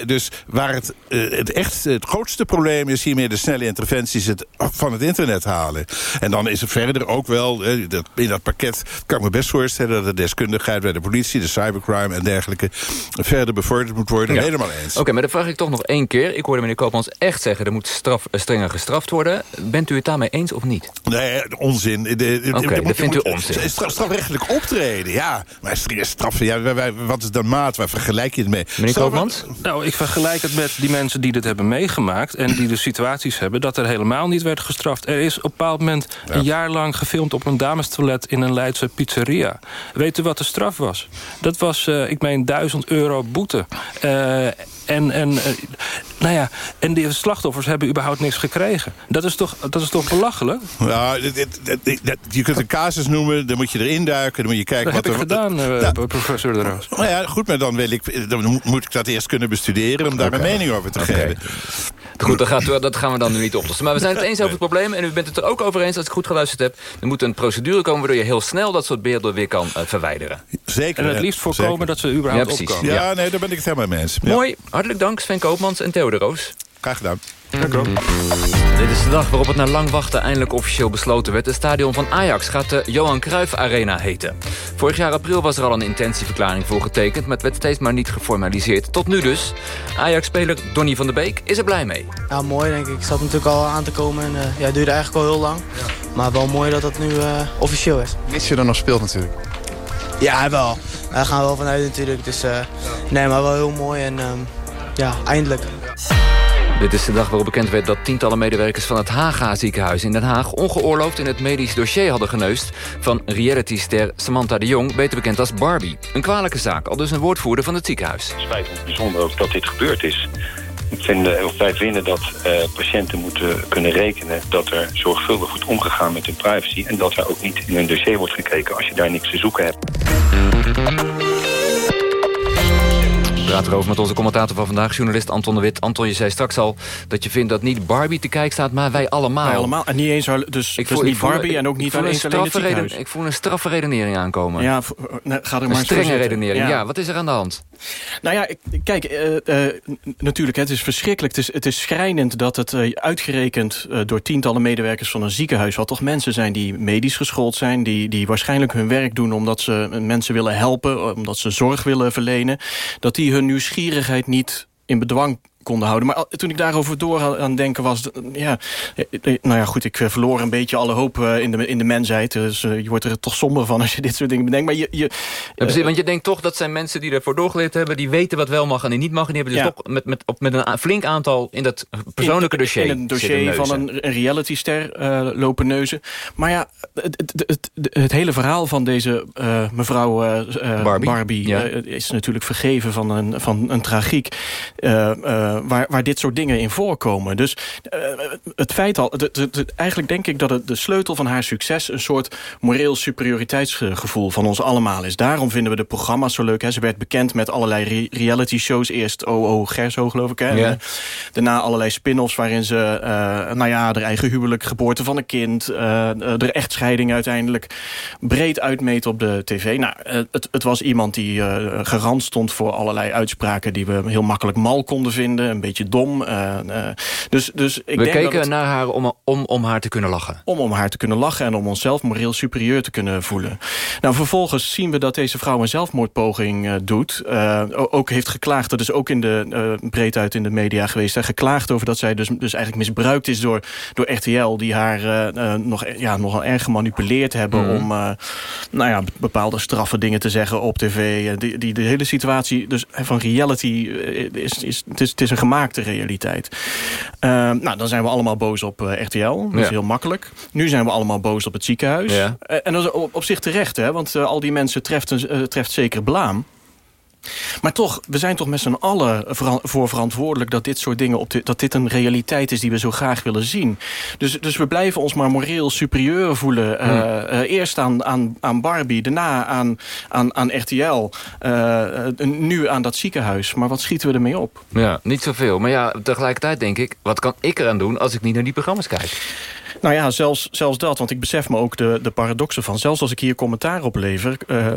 Dus waar het, eh, het echt het grootste probleem is... hiermee de snelle interventies het van het internet halen. En dan is er verder ook wel... dat, in dat pakket kan ik me best voorstellen... dat de deskundigheid bij de politie, de cybercrime en dergelijke... verder bevorderd moet worden. Ja. Helemaal eens. Oké, maar dan vraag ik toch nog één keer. Ik hoorde meneer Koopmans echt zeggen... er moet straf, eh, strenger gestraft worden. Bent u het daarmee eens of niet? Nee, onzin. De, de, de- Oké, er dat vindt u onzin. stra- Strafrechtelijk optreden, ja. Maar straffen, ja, wij- wij- wat is dan maat? Waar vergelijk je het mee? Meneer Straf- Koopmans? Nou, ik vergelijk het met die mensen die dit hebben meegemaakt... en die de situaties hebben dat er helemaal niet werd gestraft. Er is op een bepaald moment een jaar lang gefilmd... op een damestoilet in een Leidse pizzeria. Weet u wat de straf was? Dat was, eh, ik meen, 1000 euro boete. Eh, en, en, eh, nou ja, en die slachtoffers hebben überhaupt niks gekregen. Dat is toch, dat is toch belachelijk? Ja, dit- dit- dit- dit- dit- je kunt een casus noemen, dan moet je erin duiken... dan moet je kijken Dat heb wat ik er... gedaan, eh, Ja. professor De Roos. Nou ja, goed, maar dan, wil ik, dan moet ik dat eerst kunnen bestuderen... om daar een mening over te geven. Goed, dat, gaat, dat gaan we dan nu niet oplossen. Maar we zijn het eens over het probleem. En u bent het er ook over eens, als ik goed geluisterd heb... er moet een procedure komen waardoor je heel snel dat soort beelden weer kan eh, verwijderen. Zeker. En het liefst voorkomen zeker. dat ze überhaupt Ja, opkomen. Ja, nee, daar ben ik het helemaal mee eens. Ja. Mooi, hartelijk dank Sven Koopmans en Theo de Roos. Graag gedaan. Dit is de dag waarop het na lang wachten eindelijk officieel besloten werd. Het stadion van Ajax gaat de Johan Cruijff Arena heten. Vorig jaar april was er al een intentieverklaring voor getekend... maar het werd steeds maar niet geformaliseerd. Tot nu dus. Ajax-speler Donny van der Beek is er blij mee. Ja, mooi denk ik. Het zat natuurlijk al aan te komen en eh, ja, het duurde eigenlijk al heel lang. Maar wel mooi dat dat nu eh, officieel is. Mits je dan nog speelt natuurlijk. Ja, wel. Daar gaan we wel vanuit natuurlijk. Dus eh, nee, maar wel heel mooi en ehm, ja, eindelijk. Dit is de dag waarop bekend werd dat tientallen medewerkers van het Haga ziekenhuis in Den Haag ongeoorloofd in het medisch dossier hadden geneust van realityster Samantha de Jong, beter bekend als Barbie. Een kwalijke zaak, al dus een woordvoerder van het ziekenhuis. Het spijt ons bijzonder ook dat dit gebeurd is. vinden, of wij vinden dat eh, patiënten moeten kunnen rekenen... dat er zorgvuldig wordt omgegaan met hun privacy... en dat er ook niet in hun dossier wordt gekeken als je daar niks te zoeken hebt. Praten erover met onze commentator van vandaag, journalist Anton de Wit. Anton, je zei straks al dat je vindt dat niet Barbie te kijken staat... maar wij allemaal. Wij allemaal. En niet eens, dus, ik dus niet Barbie en ook niet alleen het ziekenhuis. Ik voel een straffe redenering aankomen. Ja, nou, ga er maar een strenge redenering, ja. Wat is er aan de hand? Nou ja, kijk, uh, uh, natuurlijk, het is verschrikkelijk. Het is, het is schrijnend dat het uh, uitgerekend door tientallen medewerkers van een ziekenhuis... wat toch mensen zijn die medisch geschoold zijn... die, die waarschijnlijk hun werk doen omdat ze mensen willen helpen... omdat ze zorg willen verlenen... dat die hun nieuwsgierigheid niet in bedwang konden houden. Maar toen ik daarover door aan denken was... Ja, nou ja, goed, ik eh, verloor een beetje alle hoop eh, in de, in de mensheid. Dus eh, je wordt er toch somber van als je (laughs) dit soort dingen bedenkt. Maar je, je, ja, want je denkt toch dat zijn mensen die ervoor doorgeleerd hebben... die weten wat wel mag en die niet mag. En die hebben dus toch met, met, met een flink aantal in dat persoonlijke dossier... In een dossier van een, een realityster uh, lopen neuzen. Maar ja, het, het, het, het hele verhaal van deze mevrouw Barbie, Barbie is natuurlijk vergeven van een, van een tragiek waar, waar dit soort dingen in voorkomen. Dus uh, het feit al... eigenlijk denk ik dat het de sleutel van haar succes... een soort moreel superioriteitsgevoel van ons allemaal is. Daarom vinden we de programma's zo leuk. Hè. Ze werd bekend met allerlei reality shows. Eerst OO Gerso, geloof ik. Hè. Ja. daarna allerlei spin-offs waarin ze... Nou ja, haar eigen huwelijk, geboorte van een kind... De echtscheiding uiteindelijk breed uitmeten op de tv. Nou, het, het was iemand die garant stond voor allerlei uitspraken... die we heel makkelijk mal konden vinden een beetje dom. Uh, dus, dus ik We denk keken dat naar haar om, om, om haar te kunnen lachen. Om om haar te kunnen lachen en om onszelf moreel superieur te kunnen voelen. Nou, vervolgens zien we dat deze vrouw een zelfmoordpoging uh, doet. ook heeft geklaagd, dat is ook in de, breed uit in de media geweest... Hè, geklaagd over dat zij dus, dus eigenlijk misbruikt is door, door RTL... die haar nog, ja, nogal erg gemanipuleerd hebben... Mm. om nou ja, bepaalde straffe dingen te zeggen op tv. Die, die, de hele situatie dus, van reality is, is, het is, het is een gemaakte realiteit. Uh, nou, dan zijn we allemaal boos op uh, RTL. Dat is heel makkelijk. Nu zijn we allemaal boos op het ziekenhuis. Ja. Uh, en dat is op, op, zich terecht, hè, want al die mensen treft, een, treft zeker blaam. Maar toch, we zijn toch met z'n allen voor verantwoordelijk... dat dit soort dingen, op dat dit een realiteit is die we zo graag willen zien. Dus, dus we blijven ons maar moreel superieur voelen. Uh, uh, eerst aan, aan, aan Barbie, daarna aan, aan, aan RTL. Uh, nu aan dat ziekenhuis. Maar wat schieten we ermee op? Ja, niet zoveel. Maar ja, tegelijkertijd denk ik... wat kan ik eraan doen als ik niet naar die programma's kijk? Nou ja, zelfs, zelfs dat. Want ik besef me ook de, de paradoxen van. Zelfs als ik hier commentaar op lever... Uh,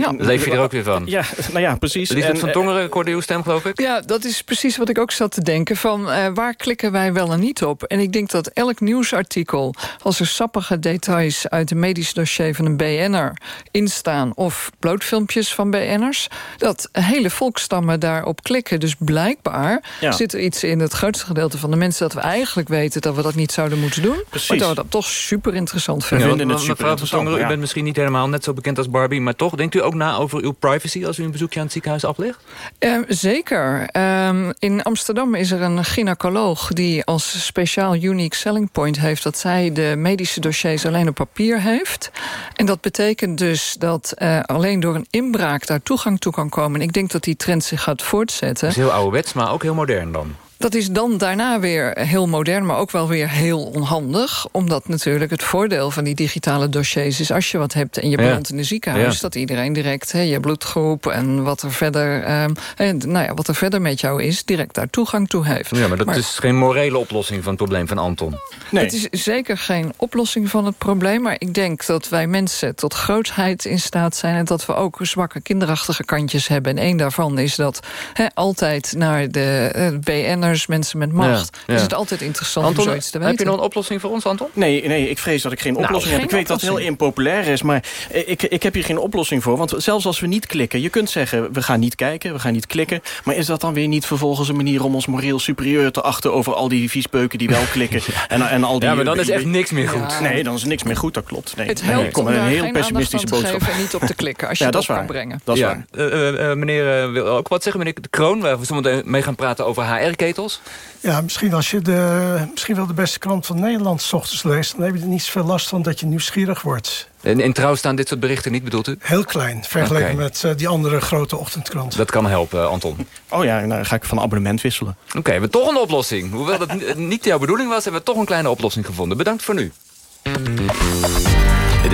ja. Leef je er ook weer van? Ja, nou ja, precies. Lisbeth van Tongeren, hoorde uw stem, geloof ik? Ja, dat is precies wat ik ook zat te denken. Van uh, waar klikken wij wel en niet op? En ik denk dat elk nieuwsartikel... als er sappige details uit een medisch dossier van een BN'er instaan... of blootfilmpjes van BN'ers... dat hele volkstammen daarop klikken. Dus blijkbaar ja. zit er iets in het grootste gedeelte van de mensen... dat we eigenlijk weten dat we dat niet zouden moeten doen. Precies. Maar dat toch super interessant vinden. Ja, het mevrouw van Tongeren, u bent misschien niet helemaal net zo bekend als Barbie... maar toch, denkt u ook na over uw privacy... als u een bezoekje aan het ziekenhuis aflegt? Uh, zeker. Uh, in Amsterdam is er een gynaecoloog... die als speciaal unique selling point heeft... dat zij de medische dossiers alleen op papier heeft. En dat betekent dus dat uh, alleen door een inbraak... daar toegang toe kan komen. En ik denk dat die trend zich gaat voortzetten. Dat is heel ouderwets, maar ook heel modern dan. Dat is dan daarna weer heel modern, maar ook wel weer heel onhandig. Omdat natuurlijk het voordeel van die digitale dossiers is... als je wat hebt en je belandt in een ziekenhuis... Ja. dat iedereen direct hè, je bloedgroep en wat er, verder, eh, nou ja, wat er verder met jou is... direct daar toegang toe heeft. Ja, maar dat is geen morele oplossing van het probleem van Anton. Nee. Het is zeker geen oplossing van het probleem... maar ik denk dat wij mensen tot grootheid in staat zijn... en dat we ook zwakke kinderachtige kantjes hebben. En één daarvan is dat hè, altijd naar de uh, BN mensen met macht. Ja, Is het altijd interessant Anton, om zoiets te weten. Heb je nog een oplossing voor ons, Anton? Nee, nee ik vrees dat ik geen nou, oplossing heb. Ik weet dat het heel impopulair is, maar ik, ik heb hier geen oplossing voor. Want zelfs als we niet klikken, je kunt zeggen... we gaan niet kijken, we gaan niet klikken. Maar is dat dan weer niet vervolgens een manier om ons moreel superieur te achten... over al die viespeuken die wel (laughs) klikken? en, en al die, ja, maar dan is echt niks meer goed. Nee, dan is niks meer goed, dat klopt. Nee, het helpt kom om een heel pessimistische boodschap. en niet op te klikken als (laughs) je ja, dat, dat kan brengen. Dat is waar. Uh, uh, meneer wil ook wat zeggen, meneer De Kroon... waar we zometeen mee gaan praten over Ja, misschien als je de, misschien wel de beste krant van Nederland s ochtends leest... dan heb je er niet zoveel last van dat je nieuwsgierig wordt. En in Trouw staan dit soort berichten niet, bedoelt u? Heel klein, vergeleken met eh, die andere grote ochtendkrant. Dat kan helpen, Anton. Oh ja, nou, dan ga ik van abonnement wisselen. Oké, we hebben toch een oplossing. Hoewel dat niet jouw bedoeling was, hebben we toch een kleine oplossing gevonden. Bedankt voor nu.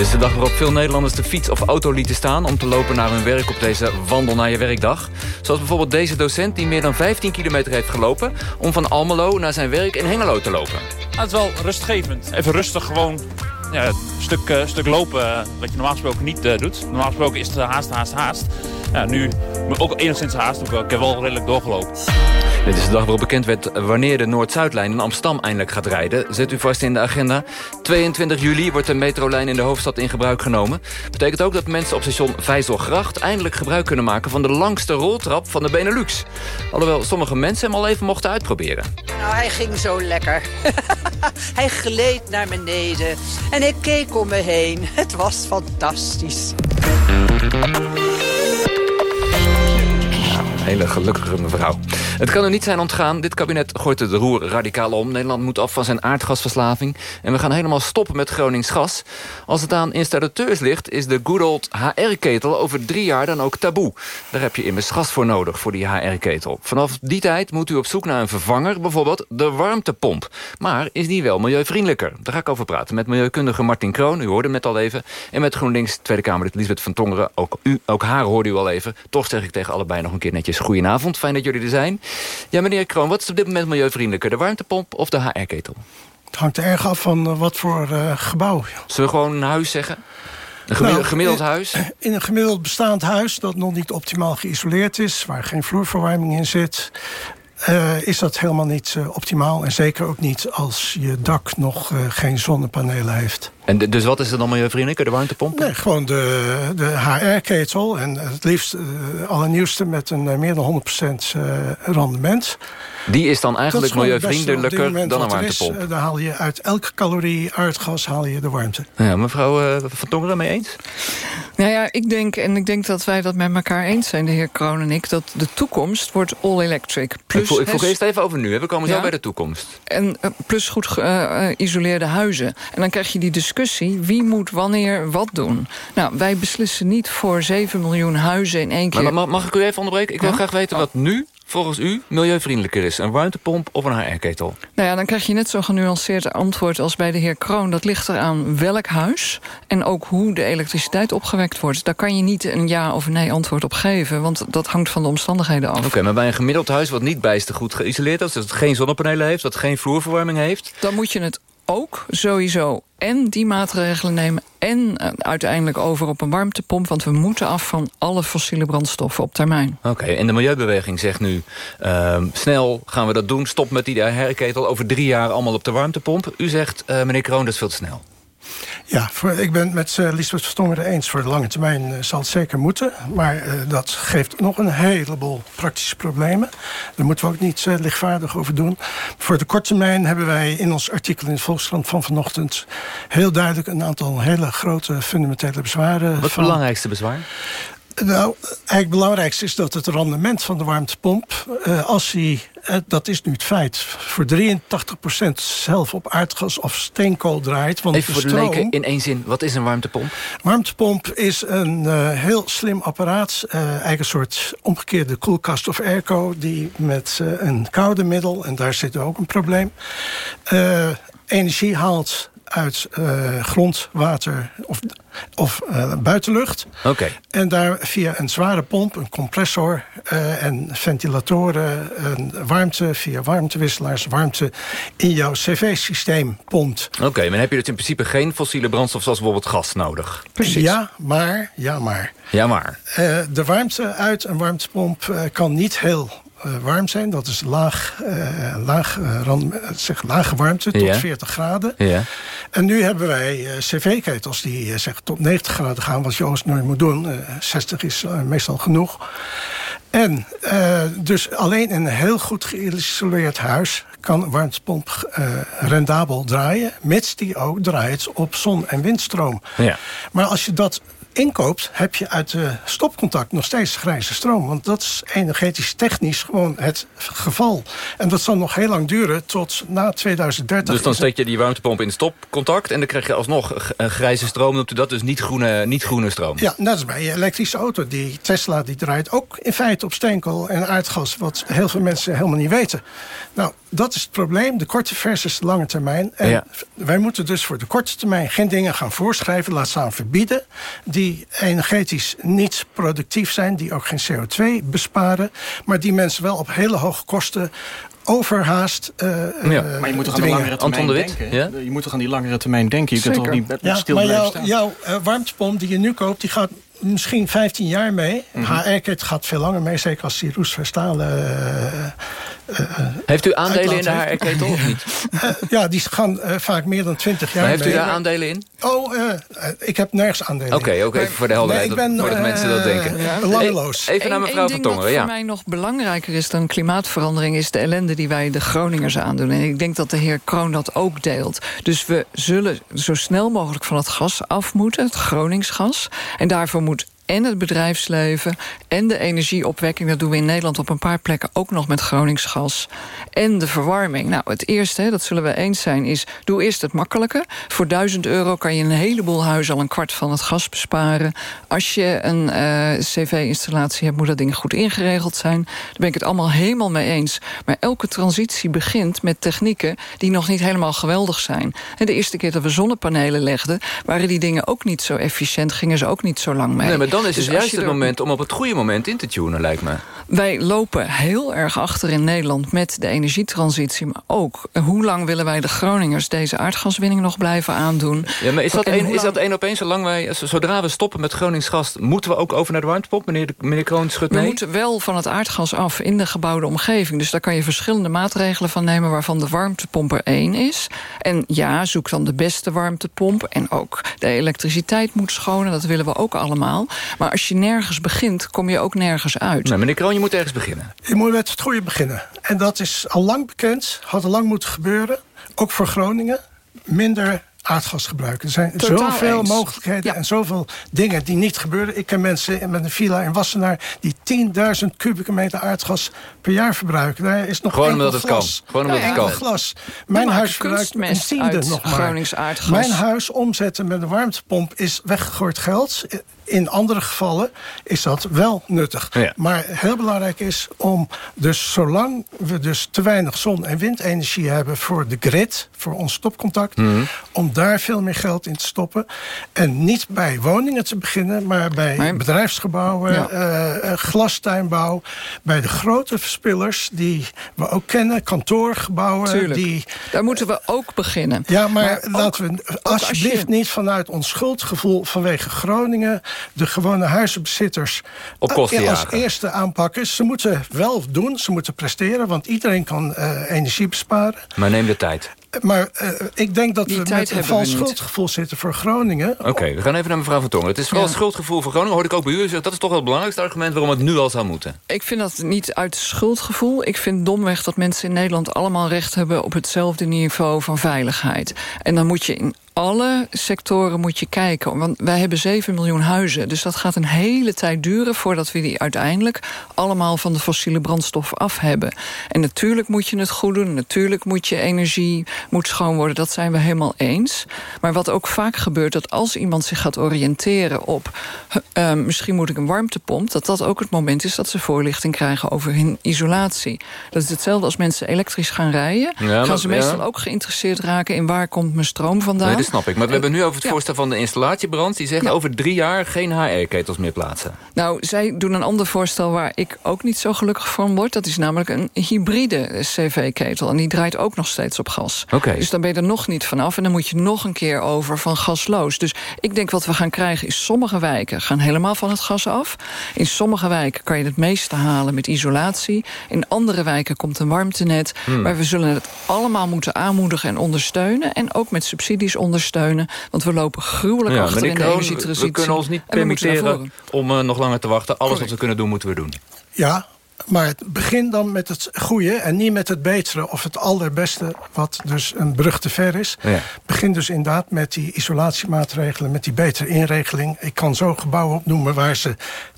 Dit is de dag waarop veel Nederlanders de fiets of auto lieten staan... om te lopen naar hun werk op deze wandel naar je werkdag. Zoals bijvoorbeeld deze docent die meer dan 15 kilometer heeft gelopen... om van Almelo naar zijn werk in Hengelo te lopen. Het is wel rustgevend. Even rustig gewoon ja, een stuk, eh, stuk lopen eh, wat je normaal gesproken niet eh, doet. Normaal gesproken is het haast, haast, haast. Ja, nu ook enigszins haast. ook wel. Ik heb wel redelijk doorgelopen. Dit is de dag waarop bekend werd wanneer de Noord-Zuidlijn in Amsterdam eindelijk gaat rijden. Zet u vast in de agenda. 22 juli wordt de metrolijn in de hoofdstad in gebruik genomen. Betekent ook dat mensen op station Vijzelgracht eindelijk gebruik kunnen maken van de langste roltrap van de Benelux. Alhoewel sommige mensen hem al even mochten uitproberen. Nou, hij ging zo lekker. (laughs) hij gleed naar beneden en ik keek om me heen. Het was fantastisch. Hele gelukkige mevrouw. Het kan er niet zijn ontgaan. Dit kabinet gooit het roer radicaal om. Nederland moet af van zijn aardgasverslaving. En we gaan helemaal stoppen met Gronings gas. Als het aan installateurs ligt, is de good old HR-ketel over drie jaar dan ook taboe. Daar heb je immers gas voor nodig, voor die HR-ketel. Vanaf die tijd moet u op zoek naar een vervanger, bijvoorbeeld de warmtepomp. Maar is die wel milieuvriendelijker? Daar ga ik over praten met milieukundige Martin Kroon. U hoorde hem net al even. En met GroenLinks Tweede Kamerlid Lisbeth van Tongeren. Ook, u, ook haar hoorde u al even. Toch zeg ik tegen allebei nog een keer netjes goedenavond. Fijn dat jullie er zijn. Ja, meneer Kroon, wat is op dit moment milieuvriendelijker? De warmtepomp of de HR-ketel? Het hangt er erg af van eh, wat voor eh, gebouw. Zullen we gewoon een huis zeggen? Een gemiddeld, Nou, gemiddeld in- huis? (clears throat) In een gemiddeld bestaand huis dat nog niet optimaal geïsoleerd is... waar geen vloerverwarming in zit... eh, is dat helemaal niet optimaal. En zeker ook niet als je dak nog geen zonnepanelen heeft. En de- dus wat is er dan milieuvriendelijker? De warmtepomp? Nee, gewoon de, de HR-ketel. En het liefst uh, allernieuwste met een eh, meer dan 100% eh, rendement. Die is dan eigenlijk is milieuvriendelijker moment dan een is. warmtepomp? Eh, Daar haal je uit elke calorie aardgas haal je de warmte. Ja, mevrouw eh, Van Tongeren mee eens? Nou ja, ik denk, en ik denk dat wij dat met elkaar eens zijn, de heer Kroon en ik... dat de toekomst wordt all-electric. ik vroeg, ik vroeg eerst even over nu. hè. We komen zo bij de toekomst. En plus goed geïsoleerde huizen. En dan krijg je die discussie, wie moet wanneer wat doen? Nou, wij beslissen niet voor 7 miljoen huizen in één keer. Maar mag, mag ik u even onderbreken? Ik wil Ja? graag weten wat nu volgens u milieuvriendelijker is. Een warmtepomp of een HR-ketel? Nou ja, dan krijg je net zo'n genuanceerd antwoord als bij de heer Kroon. Dat ligt eraan welk huis en ook hoe de elektriciteit opgewekt wordt. Daar kan je niet een ja of nee antwoord op geven, want dat hangt van de omstandigheden af. Oké, maar bij een gemiddeld huis wat niet bijster goed geïsoleerd is... dat geen zonnepanelen heeft, dat geen vloerverwarming heeft... Dan moet je het ook sowieso en die maatregelen nemen... en eh, uiteindelijk over op een warmtepomp... want we moeten af van alle fossiele brandstoffen op termijn. Oké, en de Milieubeweging zegt nu... ehm, snel gaan we dat doen, stop met die HR-ketel... over drie jaar allemaal op de warmtepomp. U zegt, eh, meneer Kroon, dat is veel te snel. Ja, voor, ik ben het met uh, Lisbeth Verstongeren eens. Voor de lange termijn uh, zal het zeker moeten. Maar uh, dat geeft nog een heleboel praktische problemen. Daar moeten we ook niet lichtvaardig over doen. Voor de korte termijn hebben wij in ons artikel in de Volkskrant van vanochtend... heel duidelijk een aantal hele grote fundamentele bezwaren. Wat is het belangrijkste bezwaar? Nou, eigenlijk het belangrijkste is dat het rendement van de warmtepomp... Uh, als hij, uh, dat is nu het feit, voor 83% zelf op aardgas of steenkool draait... Want Even voor de stroom, leken in één zin, wat is een warmtepomp? Warmtepomp is een uh, heel slim apparaat. eigenlijk een soort omgekeerde koelkast of airco... die met een koude middel, en daar zit ook een probleem... energie haalt uit uh, grond, water of, of uh, buitenlucht. Okay. En daar via een zware pomp, een compressor uh, en ventilatoren... en warmte via warmtewisselaars, warmte in jouw cv-systeem pompt. Oké, okay, maar dan heb je dus in principe geen fossiele brandstof... zoals bijvoorbeeld gas nodig? Precies. Ja, maar, ja, maar. Ja, maar. de warmte uit een warmtepomp kan niet heel uh, warm zijn. Dat is laag, uh, laag, uh, rand, zeg, lage warmte tot ja. 40 graden. Ja. En nu hebben wij cv-ketels die zeggen tot 90 graden gaan... wat je oost nooit moet doen. 60 is meestal genoeg. En dus alleen in een heel goed geïsoleerd huis... kan een warmtepomp rendabel draaien... mits die ook draait op zon- en windstroom. Ja. Maar als je dat inkoopt, heb je uit de stopcontact nog steeds grijze stroom. Want dat is energetisch technisch gewoon het geval. En dat zal nog heel lang duren tot na 2030. Dus dan steek je die warmtepomp in stopcontact... en dan krijg je alsnog grijze stroom. U dat dus niet groene, niet groene stroom? Ja, net als bij je elektrische auto. Die Tesla die draait ook in feite op steenkool en aardgas... wat heel veel mensen helemaal niet weten. Nou, dat is het probleem. De korte versus de lange termijn. En wij moeten dus voor de korte termijn geen dingen gaan voorschrijven... laat staan verbieden... die energetisch niet productief zijn... die ook geen CO2 besparen... maar die mensen wel op hele hoge kosten overhaast. Uh, ja. Maar je moet toch aan de langere termijn denken? Ja? Je moet toch aan die langere termijn denken? Je kunt toch niet ja, stil maar blijven jouw, staan? jouw uh, warmtepomp die je nu koopt, die gaat misschien 15 jaar mee. Mhm. HR-kit gaat veel langer mee, zeker als die roestverstalen... Uh, Heeft u aandelen in de HR-ketel of niet? ja, die gaan vaak meer dan 20 jaar maar heeft u daar aandelen in? Oh, ik heb nergens aandelen Oké, ook even voor de helderheid, nee, ik ben, voordat mensen dat denken. Belangeloos. Even naar mevrouw Van Tongeren. Wat ja. voor mij nog belangrijker is dan klimaatverandering... is de ellende die wij de Groningers aandoen. En ik denk dat de heer Kroon dat ook deelt. Dus we zullen zo snel mogelijk van het gas af moeten, het Groningsgas. En daarvoor moet en het bedrijfsleven en de energieopwekking... dat doen we in Nederland op een paar plekken ook nog met Groningsgas... en de verwarming. Nou, het eerste, dat zullen we eens zijn, is... doe eerst het makkelijke. Voor 1000 euro kan je een heleboel huizen al een kwart van het gas besparen. Als je een uh, cv-installatie hebt, moet dat ding goed ingeregeld zijn. Daar ben ik het allemaal helemaal mee eens. Maar elke transitie begint met technieken... die nog niet helemaal geweldig zijn. En de eerste keer dat we zonnepanelen legden... waren die dingen ook niet zo efficiënt, gingen ze ook niet zo lang mee. Is Dus het juist het er- moment om op het goede moment in te tunen, lijkt me. Wij lopen heel erg achter in Nederland met de energietransitie. Maar ook, eh, hoe lang willen wij de Groningers deze aardgaswinning nog blijven aandoen? Ja, maar is dat, En één, hoe is dat één op één? Zolang wij, zodra we stoppen met Gronings gas... moeten we ook over naar de warmtepomp? Meneer, de- meneer Kroon schudt We nee? moeten wel van het aardgas af in de gebouwde omgeving. Dus daar kan je verschillende maatregelen van nemen... waarvan de warmtepomp er één is. En ja, zoek dan de beste warmtepomp. En ook de elektriciteit moet schonen, dat willen we ook allemaal. Maar als je nergens begint, kom je ook nergens uit. Nou, meneer Kroon, je moet ergens beginnen. Je moet met het goede beginnen. En dat is al lang bekend, had al lang moeten gebeuren. Ook voor Groningen. Minder aardgas gebruiken. Er zijn Totaal zoveel eens. mogelijkheden en zoveel dingen die niet gebeuren. Ik ken mensen met een villa in Wassenaar... die 10.000 kubieke meter aardgas per jaar verbruiken. Daar is nog Gewoon omdat het glas. kan. Gewoon omdat Ja, het kan. glas. Mijn huis verbruikt een tiende uit nog maar. Gronings aardgas. Mijn huis omzetten met een warmtepomp is weggegooid geld. In andere gevallen is dat wel nuttig. Ja. Maar heel belangrijk is om dus zolang we dus te weinig zon- en windenergie hebben voor de grid, voor ons stopcontact, Mhm. om daar veel meer geld in te stoppen. En niet bij woningen te beginnen, maar bij bedrijfsgebouwen, Ja. eh, eh, glastuinbouw, bij de grote verspillers die we ook kennen, kantoorgebouwen. Tuurlijk. Die, Daar moeten we ook beginnen. ja, maar, Maar ook- laten we als alsjeblieft je- niet vanuit ons schuldgevoel vanwege Groningen de gewone huizenbezitters Op kosten eh, als jagen. eerste aanpakken. Ze moeten wel doen, ze moeten presteren, want iedereen kan eh, energie besparen. Maar neem de tijd. Maar eh, ik denk dat Die we tijd met een we vals schuldgevoel zitten voor Groningen. Oké, we gaan even naar mevrouw Van Tongeren. Het is vooral Ja. schuldgevoel voor Groningen. Hoorde ik ook bij u zeggen. Dat is toch wel het belangrijkste argument waarom het nu al zou moeten. Ik vind dat niet uit schuldgevoel. Ik vind domweg dat mensen in Nederland allemaal recht hebben... op hetzelfde niveau van veiligheid. En dan moet je in alle sectoren moet je kijken. Want wij hebben 7 miljoen huizen. Dus dat gaat een hele tijd duren... voordat we die uiteindelijk allemaal van de fossiele brandstof af hebben. En natuurlijk moet je het goed doen. Natuurlijk moet je energie moet schoon worden. Dat zijn we helemaal eens. Maar wat ook vaak gebeurt... dat als iemand zich gaat oriënteren op... eh, misschien moet ik een warmtepomp... dat dat ook het moment is dat ze voorlichting krijgen over hun isolatie. Dat is hetzelfde als mensen elektrisch gaan rijden. Ja, gaan ze meestal ja. ook geïnteresseerd raken... in waar komt mijn stroom vandaan. Dat snap ik. Maar we hebben nu over het Ja. voorstel van de installatiebrand. Die zegt over drie jaar geen HR-ketels meer plaatsen. Nou, zij doen een ander voorstel waar ik ook niet zo gelukkig van word. Dat is namelijk een hybride cv-ketel. En die draait ook nog steeds op gas. Oké. Dus dan ben je er nog niet vanaf. En dan moet je nog een keer over van gasloos. Dus ik denk wat we gaan krijgen is sommige wijken gaan helemaal van het gas af. In sommige wijken kan je het meeste halen met isolatie. In andere wijken komt een warmtenet. Hmm. Maar we zullen het allemaal moeten aanmoedigen en ondersteunen. En ook met subsidies ondersteunen. Want we lopen gruwelijk Ja, achter in de energietransitie. we kunnen ons niet permitteren om eh, nog langer te wachten. Alles wat we kunnen doen, moeten we doen. Ja, Maar begin dan met het goede en niet met het betere of het allerbeste, wat dus een brug te ver is. Ja. Begin dus inderdaad met die isolatiemaatregelen, met die betere inregeling. Ik kan zo gebouwen opnoemen waar ze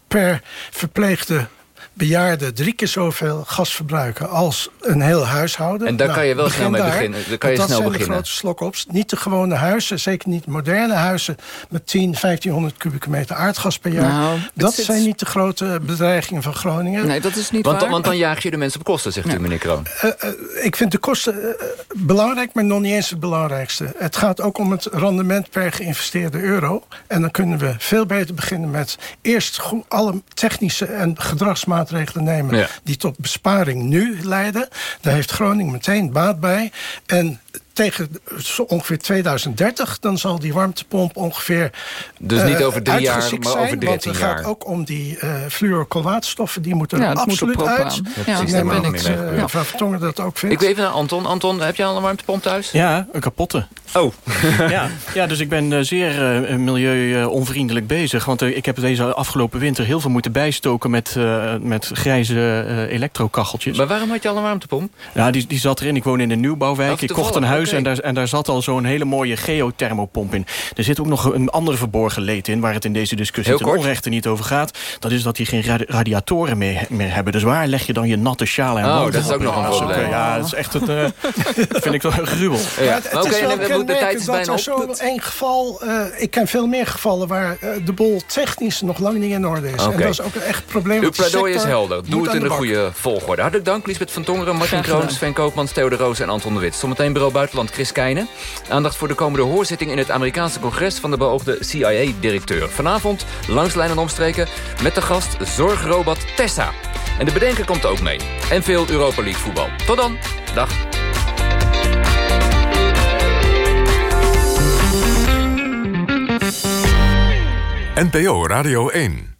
per verpleegde bejaarden drie keer zoveel gas verbruiken als een heel huishouden. En daar kan je wel begin snel mee daar, beginnen. Daar kan je dat snel zijn beginnen. de grote slokops. Niet de gewone huizen, zeker niet moderne huizen... met 10, 1500 kubieke meter aardgas per jaar. Nou, dat zit- zijn niet de grote bedreigingen van Groningen. Nee, dat is niet Want, waar. want dan jaag je de mensen op kosten, zegt u, meneer Kroon. Eh, eh, ik vind de kosten eh, belangrijk, maar nog niet eens het belangrijkste. Het gaat ook om het rendement per geïnvesteerde euro. En dan kunnen we veel beter beginnen met eerst alle technische en gedragsmaatregelen nemen... Ja. die tot besparing nu leiden. Daar heeft Groningen meteen baat bij. En tegen zo ongeveer 2030, dan zal die warmtepomp ongeveer... Dus niet eh, over drie jaar, maar zijn, over Want 13 het jaar. gaat ook om die eh fluorokoolwaterstoffen. Die moeten Ja, er moet absoluut uit. Ja, ik precies, neem daar aan ben dat mevrouw Vertongen dat ook vindt. Ik wil even naar Anton. Anton, heb je al een warmtepomp thuis? Ja, een kapotte. Oh. (laughs) ja. ja, dus ik ben eh, zeer uh, milieu-onvriendelijk bezig. Want uh, ik heb deze afgelopen winter heel veel moeten bijstoken... met, uh, met grijze uh, elektrokacheltjes. Maar waarom had je al een warmtepomp? Ja, die, die zat erin. Ik woon in een nieuwbouwwijk. Oh, ik kocht een huis okay. en, daar, en daar zat al zo'n hele mooie geothermopomp in. Er zit ook nog een andere verborgen leed in... waar het in deze discussie ten onrechte niet over gaat. Dat is dat die geen radi radiatoren meer, meer hebben. Dus waar leg je dan je natte sjaal en Oh, dat is ook nog een probleem. Ja, dat is echt het... Uh, (laughs) vind ik toch een gruwel. Ja, het, het is wel de tijd is bijna op. Zo één geval, uh, ik ken veel meer gevallen waar uh, de bol technisch nog lang niet in orde is. Okay. En dat is ook een echt probleem. Uw pleidooi is helder. Doe het in de, de goede volgorde. Hartelijk dank, Lisbeth van Tongeren, Martin Kroon, Sven Koopmans, Theo de Roos en Anton de Wit. Zometeen bureau buitenland Chris. Aandacht voor de komende hoorzitting in het Amerikaanse congres van de beoogde CIA-directeur. Vanavond langs lijn en omstreken met de gast zorgrobot Tessa. En de bedenker komt ook mee. En veel Europa League voetbal. Tot dan. Dag. NPO Radio 1